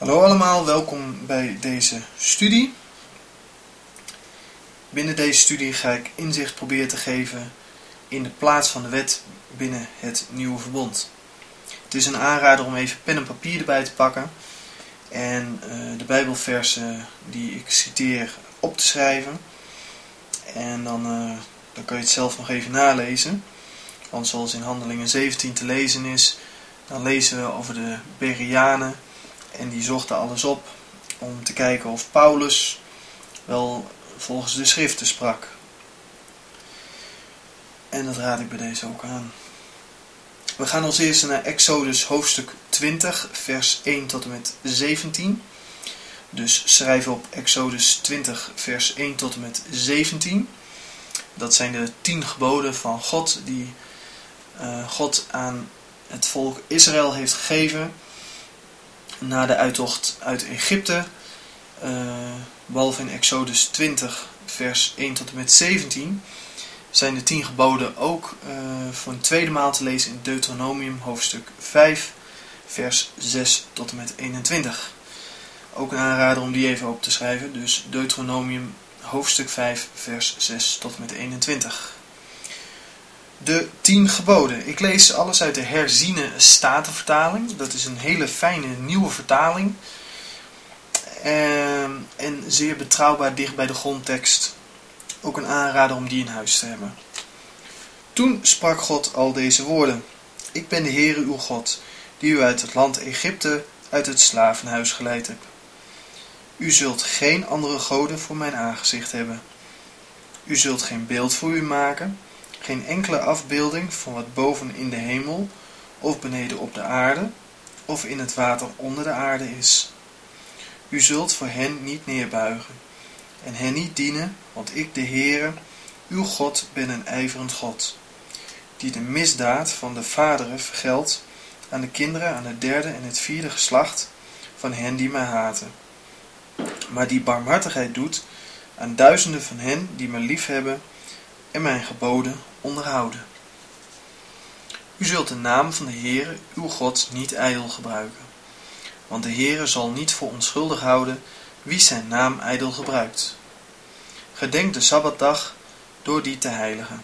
Hallo allemaal, welkom bij deze studie. Binnen deze studie ga ik inzicht proberen te geven in de plaats van de wet binnen het nieuwe verbond. Het is een aanrader om even pen en papier erbij te pakken en uh, de bijbelversen die ik citeer op te schrijven. En dan, uh, dan kan je het zelf nog even nalezen. Want zoals in Handelingen 17 te lezen is, dan lezen we over de Berianen en die zochten alles op om te kijken of Paulus wel volgens de schriften sprak. En dat raad ik bij deze ook aan. We gaan als eerste naar Exodus hoofdstuk 20, vers 1 tot en met 17. Dus schrijf op Exodus 20, vers 1 tot en met 17. Dat zijn de tien geboden van God die uh, God aan het volk Israël heeft gegeven na de uittocht uit Egypte. Uh, behalve in Exodus 20, vers 1 tot en met 17, zijn de tien geboden ook uh, voor een tweede maal te lezen in Deuteronomium hoofdstuk 5, vers 6 tot en met 21. Ook een aanrader om die even op te schrijven, dus Deuteronomium hoofdstuk 5, vers 6 tot en met 21 de tien geboden. Ik lees alles uit de herziene statenvertaling. Dat is een hele fijne nieuwe vertaling. En, ehm, en zeer betrouwbaar dicht bij de grondtekst. Ook een aanrader om die in huis te hebben. Toen sprak God al deze woorden. Ik ben de Heere uw God, die u uit het land Egypte, uit het slavenhuis geleid heb. U zult geen andere goden voor mijn aangezicht hebben. U zult geen beeld voor u maken geen enkele afbeelding van wat boven in de hemel, of beneden op de aarde, of in het water onder de aarde is. U zult voor hen niet neerbuigen, en hen niet dienen, want ik, de Heere, uw God, ben een ijverend God, die de misdaad van de vaderen vergeldt aan de kinderen, aan het derde en het vierde geslacht van hen die mij haten, maar die barmhartigheid doet aan duizenden van hen die mij liefhebben en mijn geboden onderhouden. U zult de naam van de Heere, uw God, niet ijdel gebruiken. Want de Heere zal niet voor onschuldig houden wie zijn naam ijdel gebruikt. Gedenk de Sabbatdag door die te heiligen.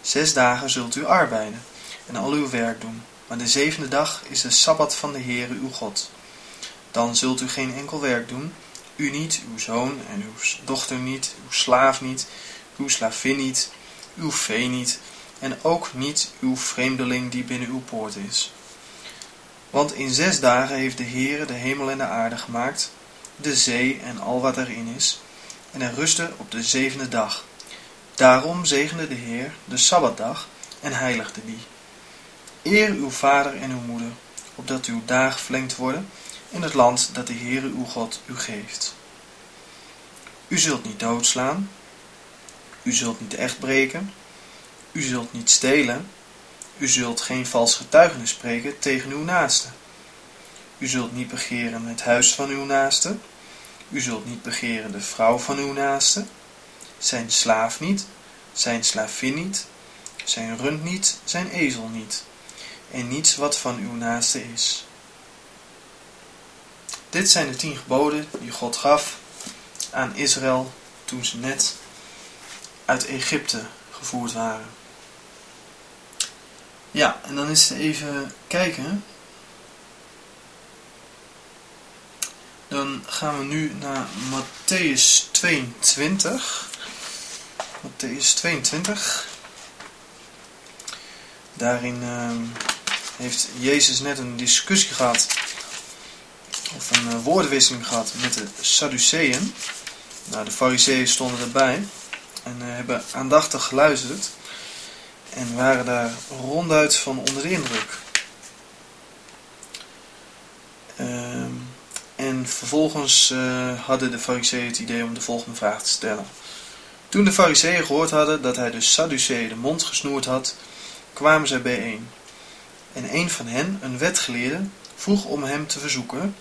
Zes dagen zult u arbeiden en al uw werk doen, maar de zevende dag is de Sabbat van de Heere uw God. Dan zult u geen enkel werk doen, u niet, uw zoon en uw dochter niet, uw slaaf niet, uw slavin niet, uw vee niet, en ook niet uw vreemdeling die binnen uw poort is. Want in zes dagen heeft de Heere de hemel en de aarde gemaakt, de zee en al wat erin is, en hij rustte op de zevende dag. Daarom zegende de Heer de Sabbatdag en heiligde die. Eer uw vader en uw moeder, opdat uw dagen verlengd worden in het land dat de Heere uw God u geeft. U zult niet doodslaan, u zult niet echt breken. U zult niet stelen. U zult geen vals getuigenis spreken tegen uw naaste. U zult niet begeren het huis van uw naaste. U zult niet begeren de vrouw van uw naaste. Zijn slaaf niet, zijn slavin niet, zijn rund niet, zijn ezel niet. En niets wat van uw naaste is. Dit zijn de tien geboden die God gaf aan Israël toen ze net uit Egypte gevoerd waren. Ja, en dan is even kijken. Dan gaan we nu naar Matthäus 22. Matthäus 22. Daarin uh, heeft Jezus net een discussie gehad, of een uh, woordenwisseling gehad met de Sadduceeën. Nou, de Fariseeën stonden erbij en uh, hebben aandachtig geluisterd en waren daar ronduit van onder de indruk. Uh, en vervolgens uh, hadden de fariseeën het idee om de volgende vraag te stellen. Toen de fariseeën gehoord hadden dat hij de Sadduceeën de mond gesnoerd had, kwamen zij bijeen. En een van hen, een wetgeleerde, vroeg om hem te verzoeken: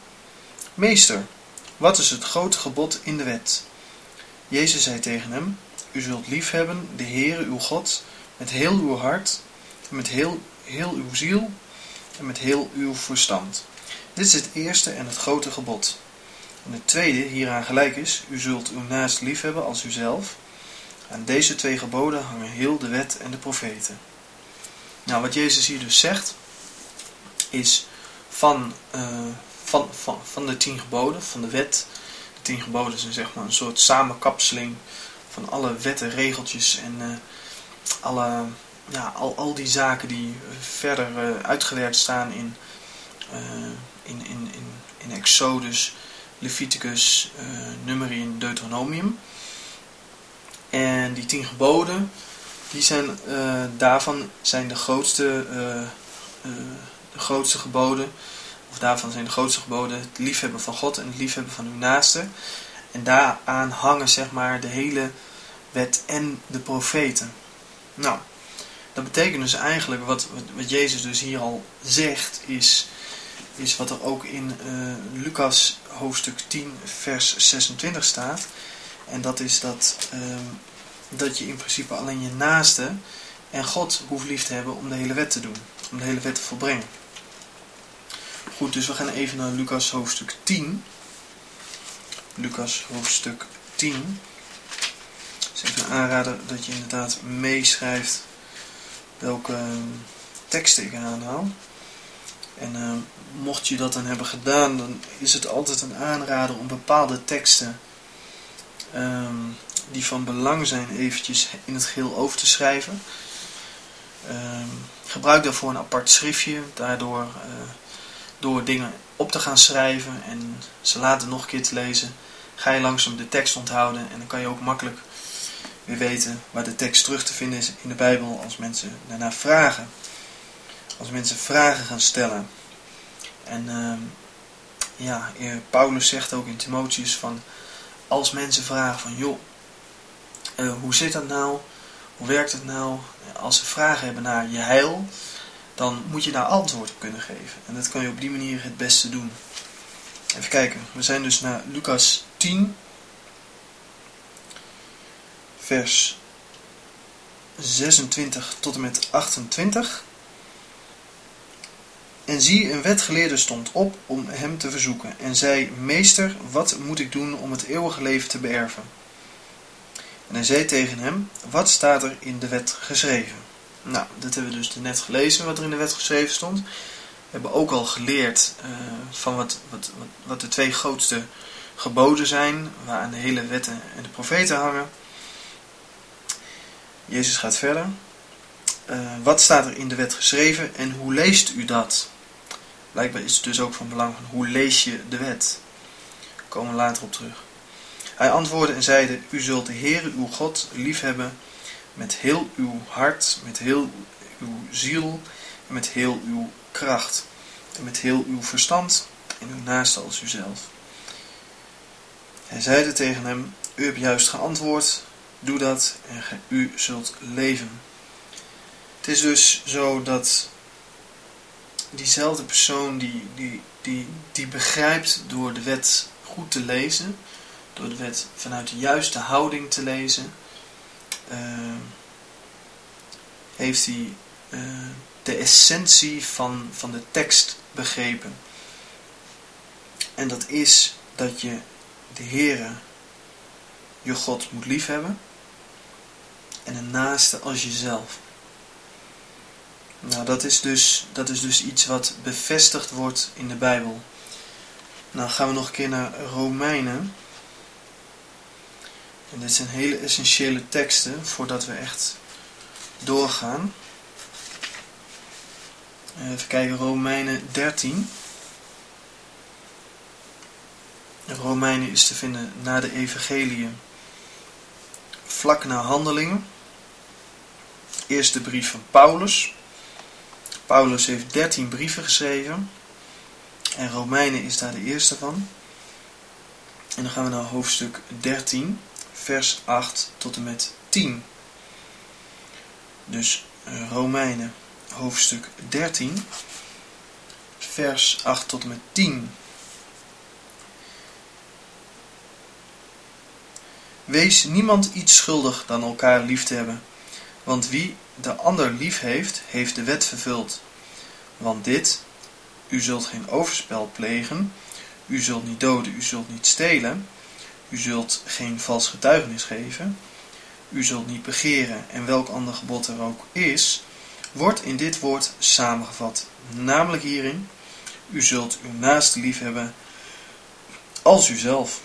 Meester, wat is het grote gebod in de wet? Jezus zei tegen hem: u zult liefhebben de Heere uw God met heel uw hart, met heel, heel uw ziel en met heel uw verstand. Dit is het eerste en het grote gebod. En het tweede hieraan gelijk is, u zult uw naast lief hebben als uzelf. Aan deze twee geboden hangen heel de wet en de profeten. Nou, wat Jezus hier dus zegt, is van, uh, van, van, van de tien geboden, van de wet. De tien geboden zijn zeg maar een soort samenkapseling van alle wetten, regeltjes en uh, alle, ja, al, al die zaken die verder uh, uitgewerkt staan in, in, in, in, in Exodus, Leviticus, Numeri en Deuteronomium. En die tien geboden, die zijn, daarvan zijn de grootste, de grootste geboden, of daarvan zijn de grootste geboden het liefhebben van God en het liefhebben van uw naaste. En daaraan hangen zeg maar de hele wet en de profeten. Nou, dat betekent dus eigenlijk, wat, wat, Jezus dus hier al zegt, is, is wat er ook in Lucas hoofdstuk 10 vers 26 staat. En dat is dat, um, dat je in principe alleen je naaste en God hoeft lief te hebben om de hele wet te doen. Om de hele wet te volbrengen. Goed, dus we gaan even naar Lucas hoofdstuk 10. Lucas hoofdstuk 10. Het is even een dat je inderdaad meeschrijft welke ehm, teksten ik aanhaal. En uh, mocht je dat dan hebben gedaan, dan is het altijd een aanrader om bepaalde teksten um, die van belang zijn eventjes in het geheel over te schrijven. Gebruik daarvoor een apart schriftje, daardoor uh, door dingen op te gaan schrijven en ze later nog een keer te lezen, ga je langzaam de tekst onthouden en dan kan je ook makkelijk weer weten waar de tekst terug te vinden is in de Bijbel als mensen daarna vragen. Als mensen vragen gaan stellen. En uh, ja, Paulus zegt ook in Timotheus van als mensen vragen van joh, uh, hoe zit dat nou? Hoe werkt het nou? Als ze vragen hebben naar je heil, dan moet je daar antwoord op kunnen geven. En dat kan je op die manier het beste doen. Even kijken, we zijn dus naar Lucas 10, vers 26 tot en met 28. En zie, een wetgeleerde stond op om hem te verzoeken en zei, Meester, wat moet ik doen om het eeuwige leven te beërven? En hij zei tegen hem, wat staat er in de wet geschreven? Nou, dat hebben we dus net gelezen, wat er in de wet geschreven stond. We hebben ook al geleerd uh, van wat, wat, wat de twee grootste geboden zijn, waar aan de hele wetten en de profeten hangen. Jezus gaat verder. Uh, wat staat er in de wet geschreven en hoe leest u dat? Blijkbaar is het dus ook van belang van hoe lees je de wet. Daar komen we later op terug. Hij antwoordde en zeide, u zult de Heere uw God liefhebben met heel uw hart, met heel uw ziel en met heel uw kracht. En met heel uw verstand en uw naaste als uzelf. Hij zeide tegen hem, u hebt juist geantwoord, doe dat en u zult leven. Het is dus zo dat diezelfde persoon die, die, die, die begrijpt door de wet goed te lezen, door de wet vanuit de juiste houding te lezen, uh, heeft hij uh, de essentie van, van de tekst begrepen. En dat is dat je de Heere, je God, moet liefhebben en een naaste als jezelf. Nou, dat is, dus, dat is dus iets wat bevestigd wordt in de Bijbel. Nou gaan we nog een keer naar Romeinen. En dit zijn hele essentiële teksten voordat we echt doorgaan. Even kijken, Romeinen 13. Romeinen is te vinden na de Evangelie, vlak na Handelingen. Eerste brief van Paulus. Paulus heeft 13 brieven geschreven. En Romeinen is daar de eerste van. En dan gaan we naar hoofdstuk 13, vers 8 tot en met 10. Dus uh, Romeinen, hoofdstuk 13, vers 8 tot en met 10. Wees niemand iets schuldig dan elkaar lief te hebben. Want wie de ander lief heeft, heeft de wet vervuld. Want dit, u zult geen overspel plegen, u zult niet doden, u zult niet stelen, u zult geen vals getuigenis geven, u zult niet begeren en welk ander gebod er ook is, wordt in dit woord samengevat. Namelijk hierin, u zult uw naaste lief hebben als uzelf.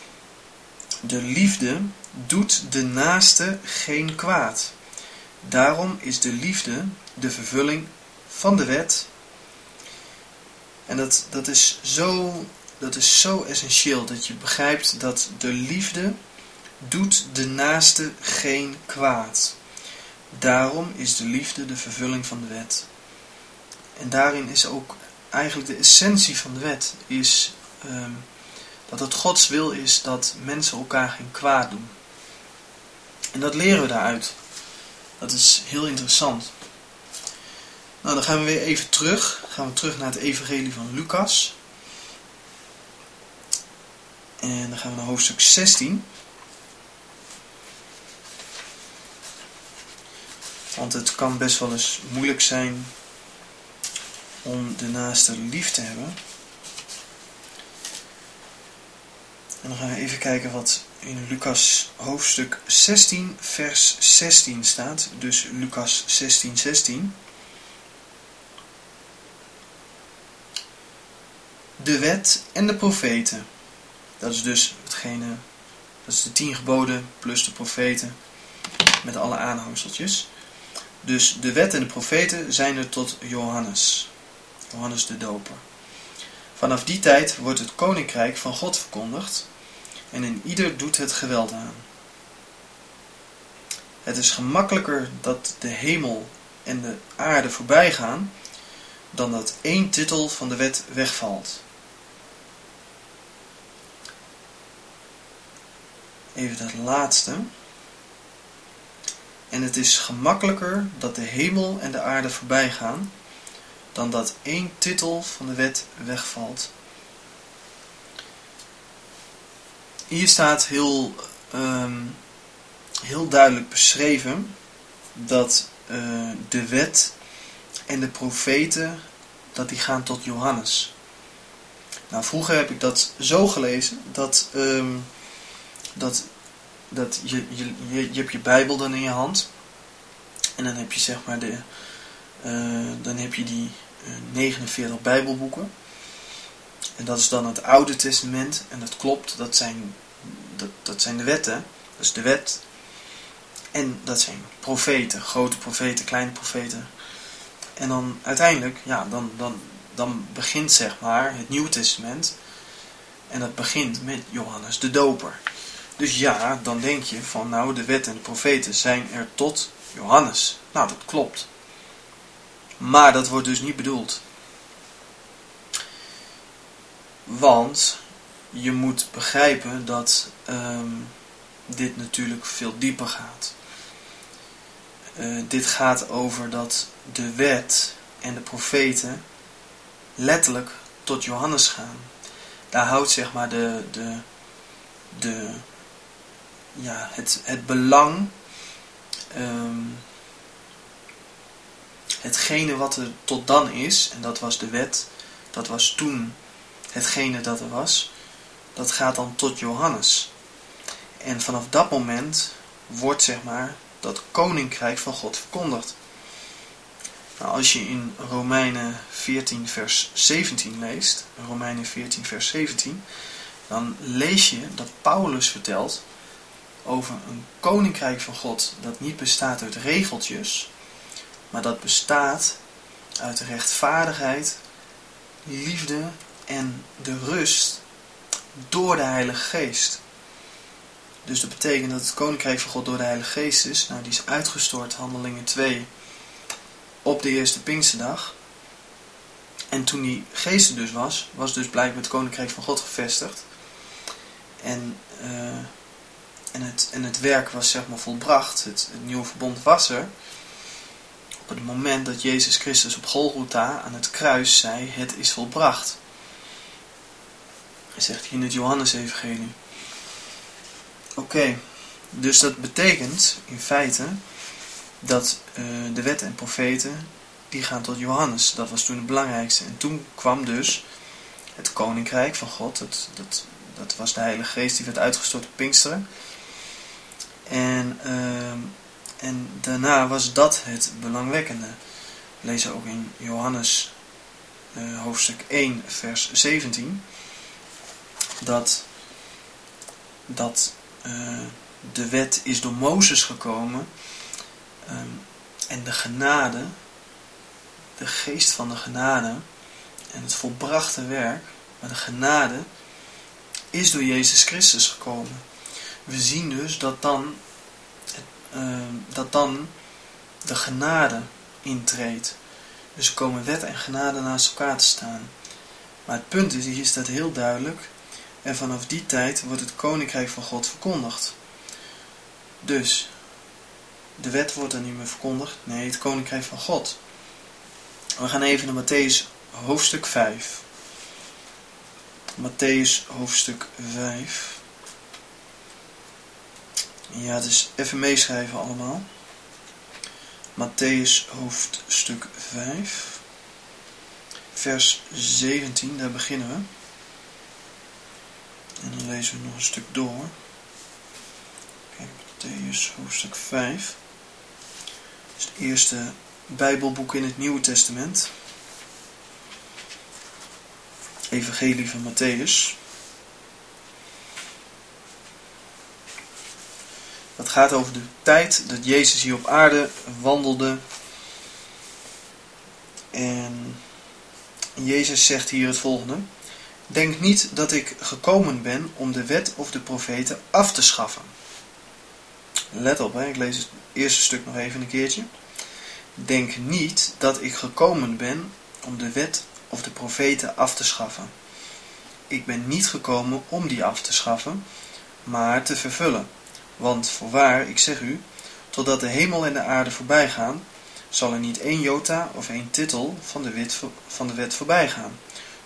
De liefde doet de naaste geen kwaad. Daarom is de liefde de vervulling van de wet. En dat, dat, is zo, dat is zo essentieel dat je begrijpt dat de liefde doet de naaste geen kwaad. Daarom is de liefde de vervulling van de wet. En daarin is ook eigenlijk de essentie van de wet, is ehm, dat het Gods wil is dat mensen elkaar geen kwaad doen. En dat leren we daaruit. Dat is heel interessant. Nou, dan gaan we weer even terug. gaan we terug naar het evangelie van Lucas. En dan gaan we naar hoofdstuk 16. Want het kan best wel eens moeilijk zijn om de naaste lief te hebben. En dan gaan we even kijken wat in Lucas hoofdstuk 16 vers 16 staat. Dus Lucas 16 16. De wet en de profeten. Dat is dus hetgene, dat is de tien geboden plus de profeten met alle aanhangseltjes. Dus de wet en de profeten zijn er tot Johannes, Johannes de Doper. Vanaf die tijd wordt het koninkrijk van God verkondigd en in ieder doet het geweld aan. Het is gemakkelijker dat de hemel en de aarde voorbij gaan dan dat één titel van de wet wegvalt. Even dat laatste. En het is gemakkelijker dat de hemel en de aarde voorbij gaan, dan dat één titel van de wet wegvalt. Hier staat heel, ehm, heel duidelijk beschreven dat uh, de wet en de profeten, dat die gaan tot Johannes. Nou, vroeger heb ik dat zo gelezen dat, um, dat dat je, je, je, je hebt je Bijbel dan in je hand. En dan heb je zeg maar de, uh, dan heb je die uh, eh, 49 Bijbelboeken. En dat is dan het Oude Testament. En dat klopt, dat zijn, dat, zijn de wetten. Is de wet. En dat zijn profeten, grote profeten, kleine profeten. En dan uiteindelijk, ja, dan, dan, dan begint zeg maar het Nieuwe Testament. En dat begint met Johannes de Doper. Dus ja, dan denk je van nou de wet en de profeten zijn er tot Johannes. Nou, dat klopt. Maar dat wordt dus niet bedoeld. Want je moet begrijpen dat um, dit natuurlijk veel dieper gaat. Uh, dit gaat over dat de wet en de profeten letterlijk tot Johannes gaan. Daar houdt zeg maar de, de, de ja, het, het belang, um, hetgene wat er tot dan is, en dat was de wet, dat was toen hetgene dat er was, dat gaat dan tot Johannes. En vanaf dat moment wordt zeg maar dat koninkrijk van God verkondigd. Nou, als je in Romeinen 14 vers 17 leest, Romeinen 14 vers 17, dan lees je dat Paulus vertelt over een koninkrijk van God dat niet bestaat uit regeltjes, maar dat bestaat uit rechtvaardigheid, liefde en de rust door de Heilige Geest. Dus dat betekent dat het koninkrijk van God door de Heilige Geest is. Nou, die is uitgestort, handelingen 2, op de eerste Pinksterdag. En toen die geest er dus was, was dus blijkbaar het koninkrijk van God gevestigd. En uh, en het, en het werk was zeg maar volbracht. Het, het nieuwe verbond was er. Op het moment dat Jezus Christus op Golgotha aan het kruis zei, het is volbracht. Hij zegt hier in het Johannes-evangelie. Oké, dus dat betekent in feite dat uh, de wet en profeten, die gaan tot Johannes. Dat was toen het belangrijkste. En toen kwam dus het koninkrijk van God. Het, dat, dat was de Heilige Geest die werd uitgestort op Pinksteren. En, ehm, en daarna was dat het belangwekkende. We lezen ook in Johannes uh, hoofdstuk 1, vers 17. Dat, dat uh, de wet is door Mozes gekomen. Um, en de genade, de geest van de genade en het volbrachte werk, maar de genade is door Jezus Christus gekomen. We zien dus dat dan, uh, dat dan de genade intreedt. Dus komen wet en genade naast elkaar te staan. Maar het punt is, hier staat heel duidelijk, en vanaf die tijd wordt het koninkrijk van God verkondigd. Dus, de wet wordt er niet meer verkondigd, nee, het koninkrijk van God. We gaan even naar Matthäus hoofdstuk 5. Matthäus hoofdstuk 5. Ja, dus even meeschrijven allemaal. Matthäus hoofdstuk 5. Vers 17, daar beginnen we. En dan lezen we nog een stuk door. Kijk, Matthäus hoofdstuk 5. Dat is het eerste Bijbelboek in het Nieuwe Testament. Evangelie van Matthäus. Dat gaat over de tijd dat Jezus hier op aarde wandelde. En Jezus zegt hier het volgende. Denk niet dat ik gekomen ben om de wet of de profeten af te schaffen. Let op, hè? ik lees het eerste stuk nog even een keertje. Denk niet dat ik gekomen ben om de wet of de profeten af te schaffen. Ik ben niet gekomen om die af te schaffen, maar te vervullen. Want voorwaar, ik zeg u, totdat de hemel en de aarde voorbij gaan, zal er niet één jota of één titel van de, wet, van de wet voorbij gaan,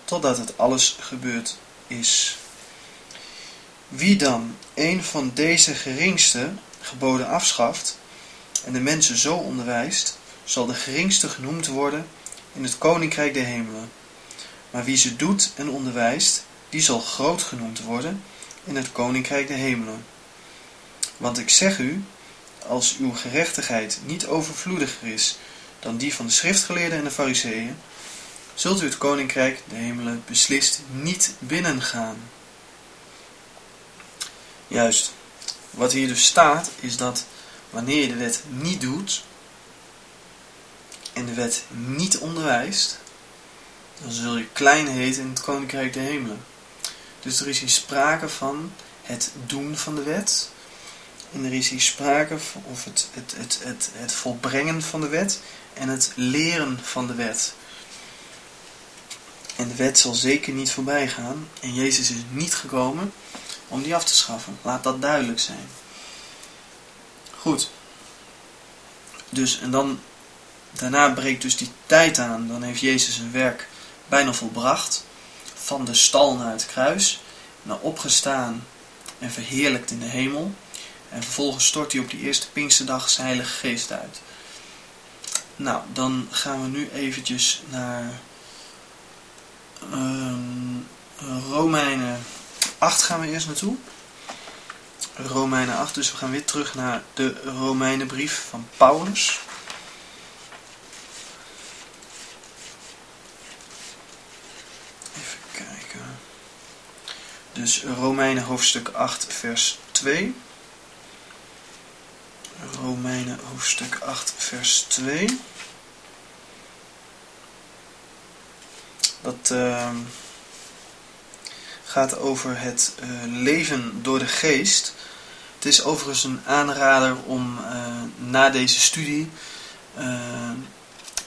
totdat het alles gebeurd is. Wie dan een van deze geringste geboden afschaft en de mensen zo onderwijst, zal de geringste genoemd worden in het koninkrijk der hemelen. Maar wie ze doet en onderwijst, die zal groot genoemd worden in het koninkrijk der hemelen. Want ik zeg u, als uw gerechtigheid niet overvloediger is dan die van de schriftgeleerden en de fariseeën, zult u het koninkrijk der hemelen beslist niet binnengaan. Juist, wat hier dus staat, is dat wanneer je de wet niet doet en de wet niet onderwijst, dan zul je klein heten in het koninkrijk der hemelen. Dus er is hier sprake van het doen van de wet. En er is hier sprake of het, het, het, het, het volbrengen van de wet en het leren van de wet. En de wet zal zeker niet voorbij gaan. En Jezus is niet gekomen om die af te schaffen. Laat dat duidelijk zijn. Goed. Dus, en dan, daarna breekt dus die tijd aan. Dan heeft Jezus zijn werk bijna volbracht. Van de stal naar het kruis. Naar opgestaan en verheerlijkt in de hemel. En vervolgens stort hij op die eerste Pinksterdag zijn Heilige Geest uit. Nou, dan gaan we nu eventjes naar um, Romeinen 8 gaan we eerst naartoe. Romeinen 8, dus we gaan weer terug naar de Romeinenbrief van Paulus. Even kijken. Dus Romeinen hoofdstuk 8 vers 2. Romeinen hoofdstuk 8 vers 2. Dat uh, gaat over het uh, leven door de geest. Het is overigens een aanrader om uh, na deze studie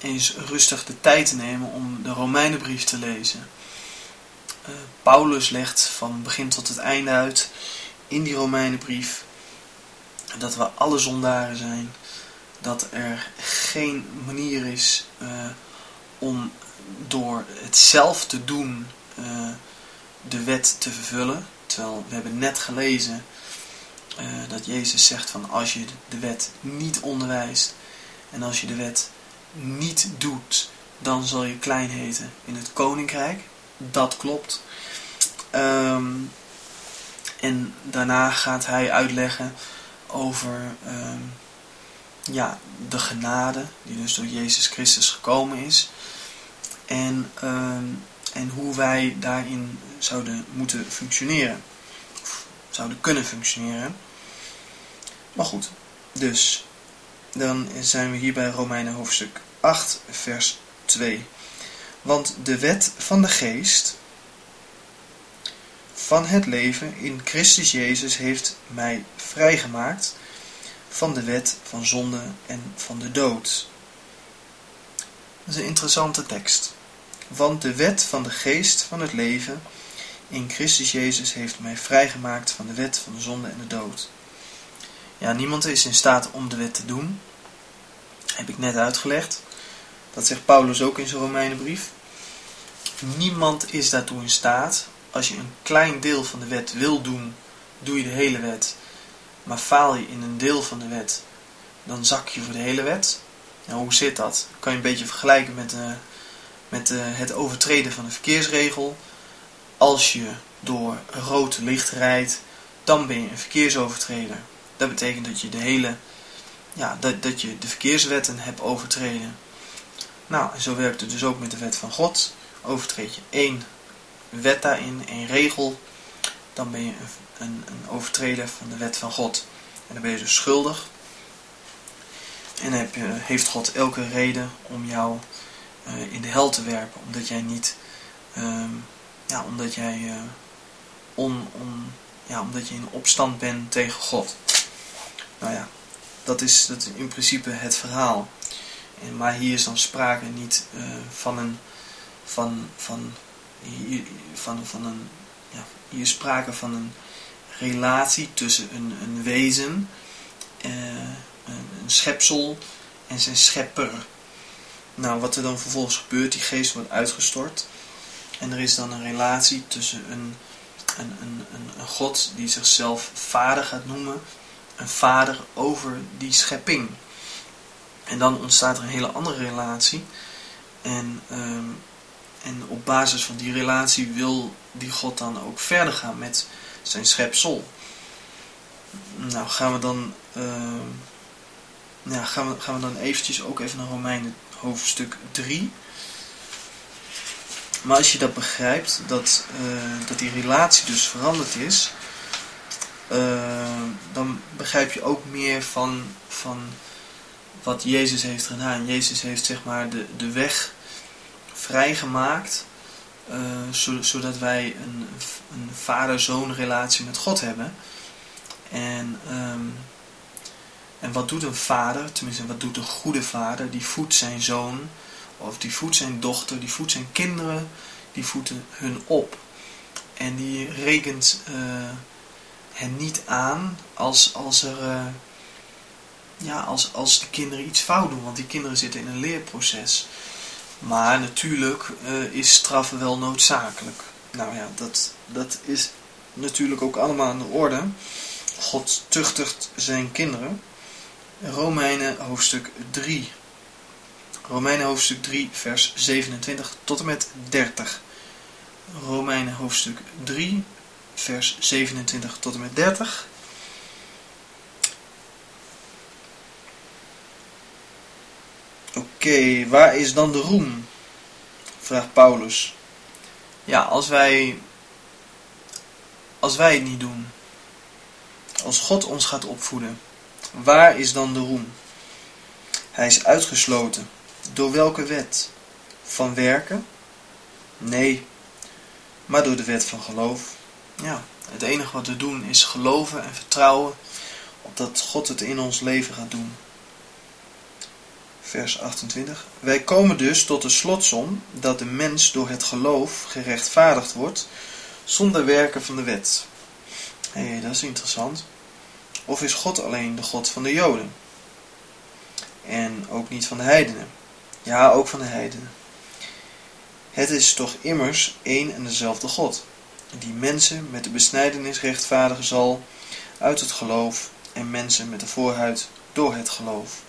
eens rustig de tijd te nemen om de Romeinenbrief te lezen. Paulus legt van begin tot het einde uit in die Romeinenbrief dat we alle zondaren zijn. Dat er geen manier is om door het zelf te doen uh, de wet te vervullen. Terwijl we hebben net gelezen uh, dat Jezus zegt van als je de wet niet onderwijst en als je de wet niet doet, dan zal je klein heten in het koninkrijk. Dat klopt. Ehm, en daarna gaat hij uitleggen over ehm, ja, de genade die dus door Jezus Christus gekomen is. En, ehm, en hoe wij daarin zouden moeten functioneren. Of zouden kunnen functioneren. Maar goed, dus dan zijn we hier bij Romeinen hoofdstuk 8, vers 2. Want de wet van de geest van het leven in Christus Jezus heeft mij vrijgemaakt van de wet van zonde en van de dood. Dat is een interessante tekst. Want de wet van de geest van het leven in Christus Jezus heeft mij vrijgemaakt van de wet van de zonde en de dood. Ja, niemand is in staat om de wet te doen. Heb ik net uitgelegd. Dat zegt Paulus ook in zijn Romeinenbrief. Niemand is daartoe in staat. Als je een klein deel van de wet wil doen, doe je de hele wet. Maar faal je in een deel van de wet, dan zak je voor de hele wet. Nou, hoe zit dat? Kan je een beetje vergelijken met, uh, met uh, het overtreden van de verkeersregel. Als je door rood licht rijdt, dan ben je een verkeersovertreder. Dat betekent dat je de hele, ja, dat, dat je de verkeerswetten hebt overtreden. Nou, zo werkt het dus ook met de wet van God. Overtreed je één wet daarin, één regel, dan ben je een, een overtreder van de wet van God. En dan ben je dus schuldig. En heb je, heeft God elke reden om jou uh, in de hel te werpen, omdat jij niet, um, ja, omdat jij uh, on, on, ja, omdat je in opstand bent tegen God. Nou ja, dat is, dat in principe het verhaal. En, maar hier is dan sprake niet uh, van een, van, van, van, van een, ja, hier is sprake van een relatie tussen een, een wezen, een, een schepsel en zijn schepper. Nou, wat er dan vervolgens gebeurt, die geest wordt uitgestort. En er is dan een relatie tussen een, een, een, een, God die zichzelf vader gaat noemen. Een vader over die schepping. En dan ontstaat er een hele andere relatie. En, um, en op basis van die relatie wil die God dan ook verder gaan met zijn schepsel. Nou, gaan we dan, nou, gaan we, gaan we dan eventjes ook even naar Romeinen hoofdstuk 3. Maar als je dat begrijpt, dat, uh, dat die relatie dus veranderd is, uh, dan begrijp je ook meer van, van wat Jezus heeft gedaan. Jezus heeft zeg maar de, de weg vrijgemaakt uh, zodat wij een, een vader-zoon relatie met God hebben. En, um, en wat doet een vader, tenminste wat doet een goede vader, die voedt zijn zoon, of die voedt zijn dochter, die voedt zijn kinderen, die voedt hun op. En die rekent uh, hen niet aan als, als er... Uh, ja, als, als de kinderen iets fout doen, want die kinderen zitten in een leerproces. Maar natuurlijk uh, is straffen wel noodzakelijk. Nou ja, dat, dat is natuurlijk ook allemaal aan de orde. God tuchtigt zijn kinderen. Romeinen hoofdstuk 3. Romeinen hoofdstuk 3 vers 27 tot en met 30. Romeinen hoofdstuk 3 vers 27 tot en met 30. Oké, waar is dan de roem? Vraagt Paulus. Ja, als wij, als wij het niet doen, als God ons gaat opvoeden, waar is dan de roem? Hij is uitgesloten. Door welke wet? Van werken? Nee, maar door de wet van geloof. Ja, het enige wat we doen is geloven en vertrouwen op dat God het in ons leven gaat doen vers 28. Wij komen dus tot de slotsom dat de mens door het geloof gerechtvaardigd wordt zonder werken van de wet. Hé, hey, dat is interessant. Of is God alleen de God van de Joden? En ook niet van de heidenen? Ja, ook van de heidenen. Het is toch immers één en dezelfde God, die mensen met de besnijdenis rechtvaardigen zal uit het geloof en mensen met de voorhuid door het geloof.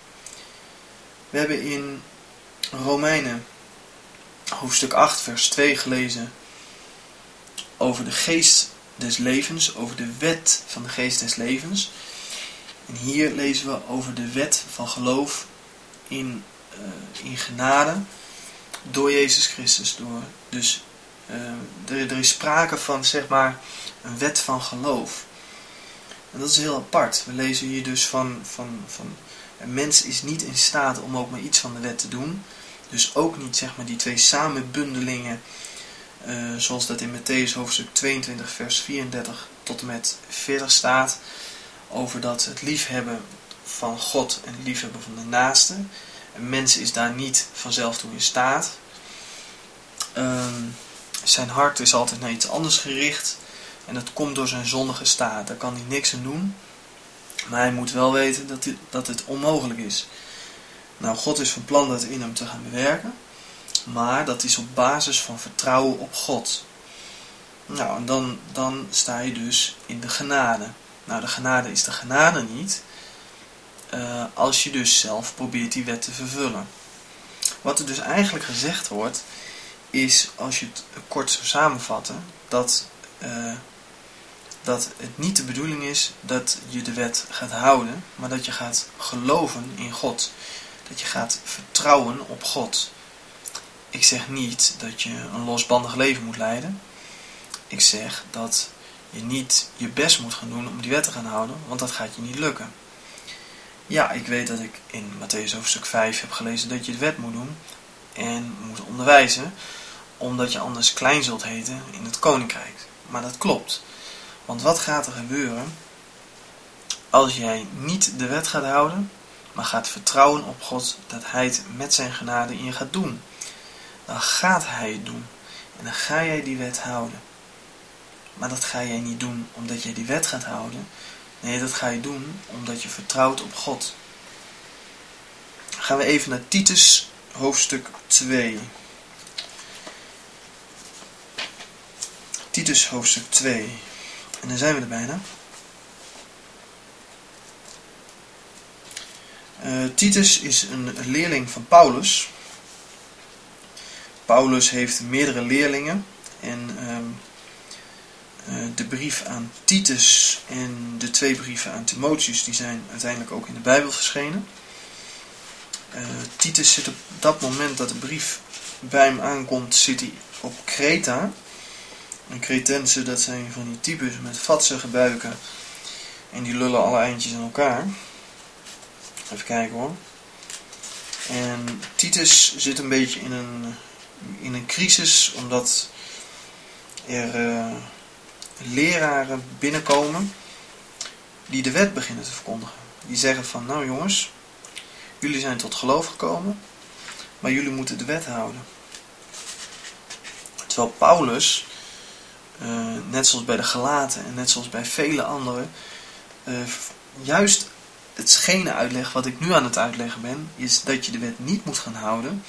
We hebben in Romeinen hoofdstuk 8 vers 2 gelezen over de geest des levens, over de wet van de geest des levens. En hier lezen we over de wet van geloof in, uh, in genade door Jezus Christus. Door, dus uh, er, er is sprake van zeg maar een wet van geloof. En dat is heel apart. We lezen hier dus van, van, van een mens is niet in staat om ook maar iets van de wet te doen. Dus ook niet zeg maar die twee samenbundelingen uh, zoals dat in Matthäus hoofdstuk 22 vers 34 tot en met 40 staat. Over dat het liefhebben van God en het liefhebben van de naaste. Een mens is daar niet vanzelf toe in staat. Um, zijn hart is altijd naar iets anders gericht. En dat komt door zijn zondige staat. Daar kan hij niks aan doen. Maar hij moet wel weten dat, dat het onmogelijk is. Nou, God is van plan dat in hem te gaan bewerken. Maar dat is op basis van vertrouwen op God. Nou, en dan, dan sta je dus in de genade. Nou, de genade is de genade niet. Uh, als je dus zelf probeert die wet te vervullen. Wat er dus eigenlijk gezegd wordt, is, als je het kort zou samenvatten, dat, uh, dat het niet de bedoeling is dat je de wet gaat houden, maar dat je gaat geloven in God. Dat je gaat vertrouwen op God. Ik zeg niet dat je een losbandig leven moet leiden. Ik zeg dat je niet je best moet gaan doen om die wet te gaan houden, want dat gaat je niet lukken. Ja, ik weet dat ik in Matthäus hoofdstuk 5 heb gelezen dat je de wet moet doen en moet onderwijzen, omdat je anders klein zult heten in het koninkrijk. Maar dat klopt. Want wat gaat er gebeuren als jij niet de wet gaat houden, maar gaat vertrouwen op God dat Hij het met zijn genade in je gaat doen? Dan gaat Hij het doen. En dan ga jij die wet houden. Maar dat ga jij niet doen omdat jij die wet gaat houden. Nee, dat ga je doen omdat je vertrouwt op God. gaan we even naar Titus hoofdstuk 2. Titus hoofdstuk 2. En dan zijn we er bijna. Uh, Titus is een leerling van Paulus. Paulus heeft meerdere leerlingen. En uh, uh, de brief aan Titus en de twee brieven aan Timotheus die zijn uiteindelijk ook in de Bijbel verschenen. Titus zit op dat moment dat de brief bij hem aankomt, zit hij op Kreta. En Cretensen, dat zijn van die types met vatsige buiken. En die lullen alle eindjes in elkaar. Even kijken hoor. En Titus zit een beetje in een, in een crisis, omdat er uh, leraren binnenkomen die de wet beginnen te verkondigen. Die zeggen van, nou jongens, jullie zijn tot geloof gekomen, maar jullie moeten de wet houden. Terwijl Paulus uh, net zoals bij de gelaten en net zoals bij vele anderen, uh, juist hetgene uitleg wat ik nu aan het uitleggen ben, is dat je de wet niet moet gaan houden,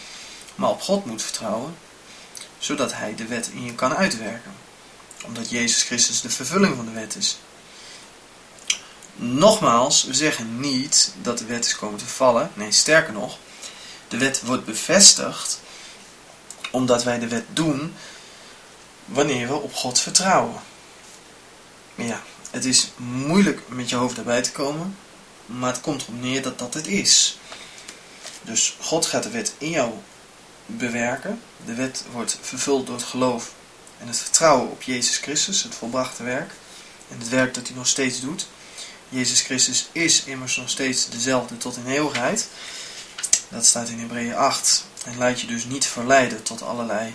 maar op God moet vertrouwen, zodat Hij de wet in je kan uitwerken. Omdat Jezus Christus de vervulling van de wet is. Nogmaals, we zeggen niet dat de wet is komen te vallen. Nee, sterker nog, de wet wordt bevestigd omdat wij de wet doen wanneer we op God vertrouwen. Ja, het is moeilijk met je hoofd erbij te komen, maar het komt erop neer dat dat het is. Dus God gaat de wet in jou bewerken. De wet wordt vervuld door het geloof en het vertrouwen op Jezus Christus, het volbrachte werk. En het werk dat hij nog steeds doet. Jezus Christus is immers nog steeds dezelfde tot in eeuwigheid. Dat staat in Hebreeën 8. En laat je dus niet verleiden tot allerlei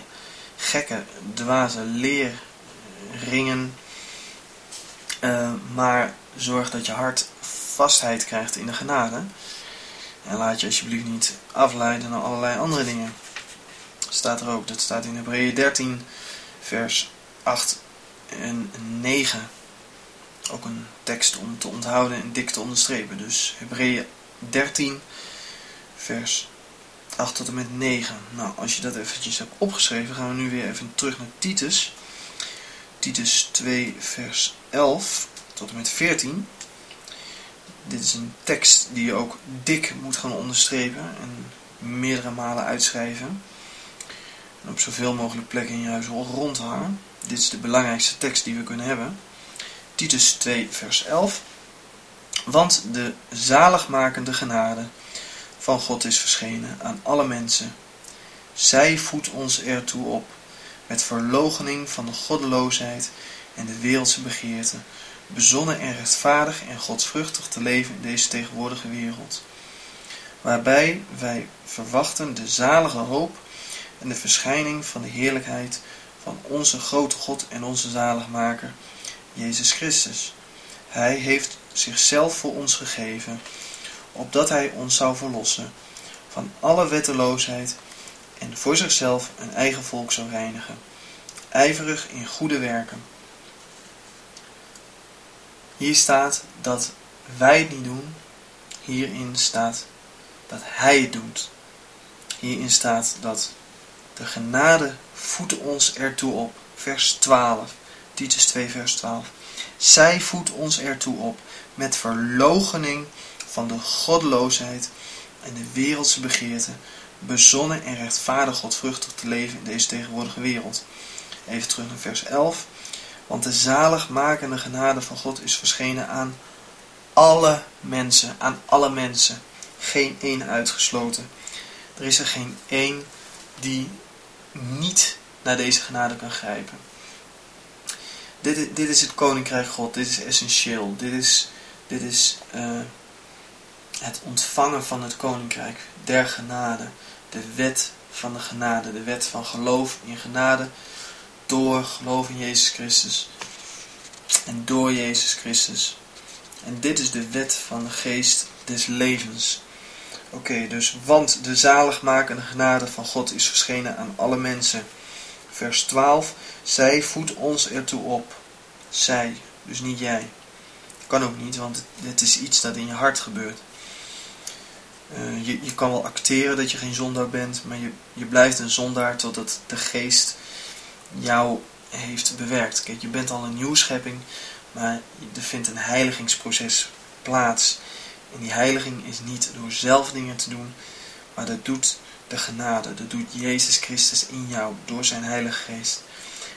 gekke, dwaze leerringen. Uh, maar zorg dat je hart vastheid krijgt in de genade. En laat je alsjeblieft niet afleiden naar allerlei andere dingen. Staat er ook, dat staat in Hebreeën 13, vers 8 en 9. Ook een tekst om te onthouden en dik te onderstrepen. Dus Hebreeën 13, vers 8 tot en met 9. Nou, als je dat eventjes hebt opgeschreven, gaan we nu weer even terug naar Titus. Titus 2, vers 11 tot en met 14. Dit is een tekst die je ook dik moet gaan onderstrepen. En meerdere malen uitschrijven. En op zoveel mogelijk plekken in je huis rondhangen. Dit is de belangrijkste tekst die we kunnen hebben. Titus 2, vers 11. Want de zaligmakende genade van God is verschenen aan alle mensen. Zij voedt ons ertoe op met verloochening van de goddeloosheid en de wereldse begeerte, bezonnen en rechtvaardig en godsvruchtig te leven in deze tegenwoordige wereld. Waarbij wij verwachten de zalige hoop en de verschijning van de heerlijkheid van onze grote God en onze zaligmaker, Jezus Christus. Hij heeft zichzelf voor ons gegeven, opdat hij ons zou verlossen van alle wetteloosheid en voor zichzelf een eigen volk zou reinigen, ijverig in goede werken. Hier staat dat wij het niet doen, hierin staat dat hij het doet. Hierin staat dat de genade voedt ons ertoe op. Vers 12. Titus 2 vers 12. Zij voedt ons ertoe op met verlogening van de goddeloosheid en de wereldse begeerte, bezonnen en rechtvaardig godvruchtig te leven in deze tegenwoordige wereld. Even terug naar vers 11. Want de zaligmakende genade van God is verschenen aan alle mensen, aan alle mensen. Geen één uitgesloten. Er is er geen één die niet naar deze genade kan grijpen. Dit, dit is het koninkrijk God, dit is essentieel, dit is, dit is uh, het ontvangen van het koninkrijk der genade, de wet van de genade, de wet van geloof in genade door geloof in Jezus Christus en door Jezus Christus. En dit is de wet van de geest des levens. Oké, dus want de zaligmakende genade van God is verschenen aan alle mensen. Vers 12. Zij voedt ons ertoe op. Zij, dus niet jij. Kan ook niet, want het is iets dat in je hart gebeurt. Uh, je, je kan wel acteren dat je geen zondaar bent, maar je, je blijft een zondaar totdat de geest jou heeft bewerkt. Kijk, je bent al een nieuwe schepping, maar er vindt een heiligingsproces plaats. En die heiliging is niet door zelf dingen te doen, maar dat doet de genade. Dat doet Jezus Christus in jou door zijn Heilige Geest.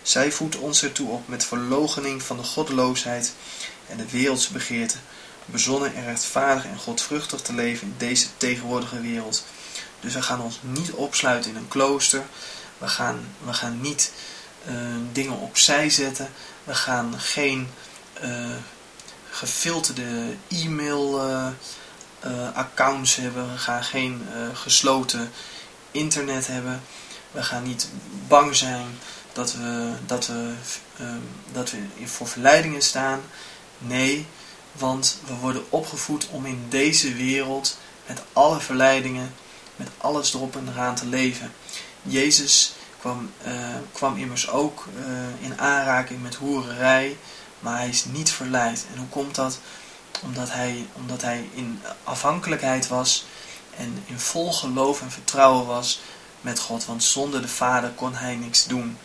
Zij voedt ons ertoe op met verlogening van de goddeloosheid en de wereldse begeerte, bezonnen en rechtvaardig en godvruchtig te leven in deze tegenwoordige wereld. Dus we gaan ons niet opsluiten in een klooster. We gaan, we gaan niet uh, dingen opzij zetten. We gaan geen uh, gefilterde e-mail uh, accounts hebben. We gaan geen gesloten internet hebben. We gaan niet bang zijn dat we, dat we, um, dat we voor verleidingen staan. Nee, want we worden opgevoed om in deze wereld met alle verleidingen, met alles erop en eraan te leven. Jezus kwam, kwam immers ook in aanraking met hoererij, maar hij is niet verleid. En hoe komt dat? Omdat hij, omdat hij in afhankelijkheid was en in vol geloof en vertrouwen was met God. Want zonder de Vader kon hij niks doen.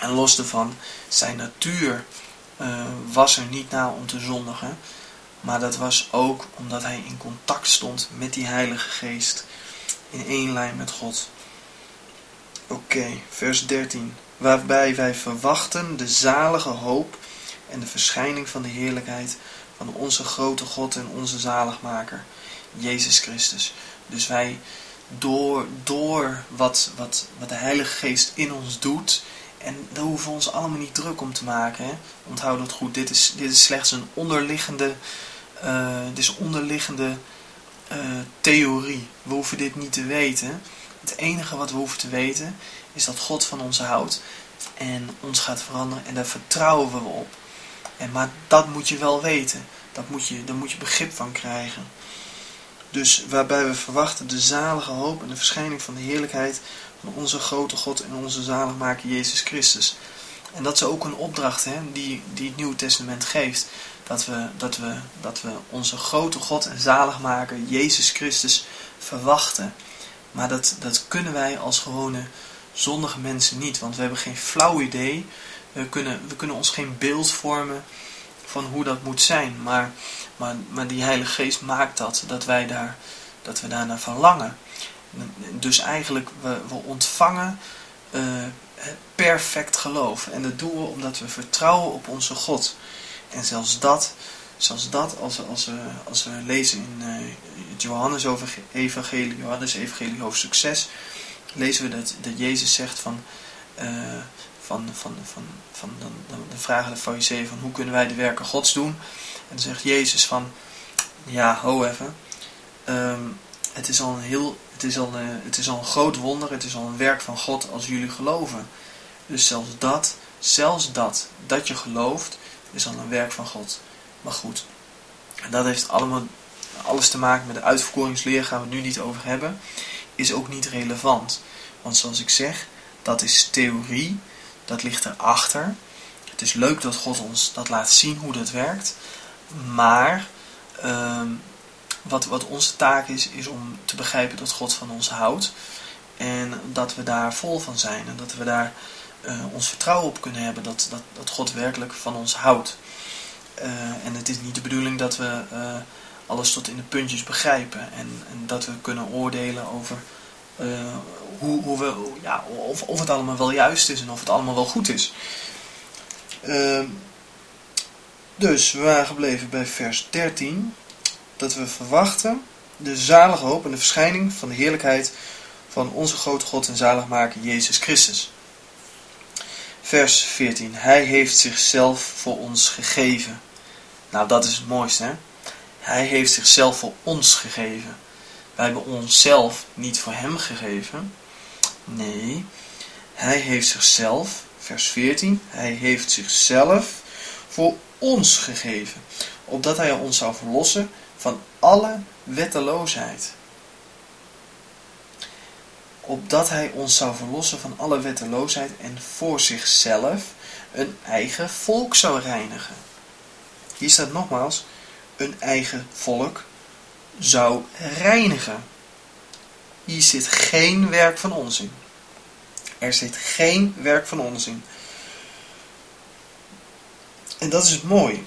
En los daarvan, zijn natuur uh, was er niet na om te zondigen. Maar dat was ook omdat hij in contact stond met die Heilige Geest. In één lijn met God. Oké, vers 13. Waarbij wij verwachten de zalige hoop en de verschijning van de heerlijkheid van onze grote God en onze zaligmaker, Jezus Christus. Dus wij, door, door wat, wat, wat de Heilige Geest in ons doet, en daar hoeven we ons allemaal niet druk om te maken. Onthoud dat goed. Dit is, dit is slechts een onderliggende, uh, dit is onderliggende uh, theorie. We hoeven dit niet te weten. Het enige wat we hoeven te weten is dat God van ons houdt en ons gaat veranderen en daar vertrouwen we op. En, maar dat moet je wel weten. Dat moet je, daar moet je begrip van krijgen. Dus waarbij we verwachten de zalige hoop en de verschijning van de heerlijkheid van onze grote God en onze zaligmaker Jezus Christus. En dat is ook een opdracht hè, die, die het Nieuwe Testament geeft. Dat we, dat, we, dat we onze grote God en zaligmaker Jezus Christus verwachten. Maar dat, dat kunnen wij als gewone zondige mensen niet. Want we hebben geen flauw idee. We kunnen, we kunnen ons geen beeld vormen van hoe dat moet zijn. Maar, maar, maar die Heilige Geest maakt dat, dat wij daar, dat we daarnaar verlangen. Dus eigenlijk, we, we ontvangen uh, perfect geloof. En dat doen we omdat we vertrouwen op onze God. En zelfs dat, zelfs dat als, als, we, als we lezen in het Johannes over evangelie, Johannes evangelie hoofdstuk 6, lezen we dat, dat Jezus zegt van, uh, van, van, van, van dan, vragen de fariseeën van hoe kunnen wij de werken gods doen. En dan zegt Jezus van, ja, ho even, um, het is al een heel, het is al een, het is al een groot wonder, het is al een werk van God als jullie geloven. Dus zelfs dat, zelfs dat, dat je gelooft, is al een werk van God. Maar goed, dat heeft allemaal alles te maken met de uitverkoringsleer, gaan we het nu niet over hebben, is ook niet relevant. Want zoals ik zeg, dat is theorie, dat ligt erachter. Het is leuk dat God ons dat laat zien hoe dat werkt, maar uh, wat, wat onze taak is, is om te begrijpen dat God van ons houdt. En dat we daar vol van zijn. En dat we daar uh, ons vertrouwen op kunnen hebben dat, dat, dat God werkelijk van ons houdt. Uh, en het is niet de bedoeling dat we uh, alles tot in de puntjes begrijpen. En, en dat we kunnen oordelen over hoe, hoe we, ja, of, of het allemaal wel juist is en of het allemaal wel goed is. Ehm, dus we waren gebleven bij vers 13 dat we verwachten de zalige hoop en de verschijning van de heerlijkheid van onze grote God en zaligmaker Jezus Christus. Vers 14. Hij heeft zichzelf voor ons gegeven. Nou, dat is het mooiste, hè? Hij heeft zichzelf voor ons gegeven. Wij hebben onszelf niet voor hem gegeven. Nee, hij heeft zichzelf, vers 14, hij heeft zichzelf voor ons gegeven. Opdat hij ons zou verlossen van alle wetteloosheid. Opdat hij ons zou verlossen van alle wetteloosheid en voor zichzelf een eigen volk zou reinigen. Hier staat nogmaals, een eigen volk zou reinigen. Hier zit geen werk van ons in. Er zit geen werk van ons in. En dat is het mooie.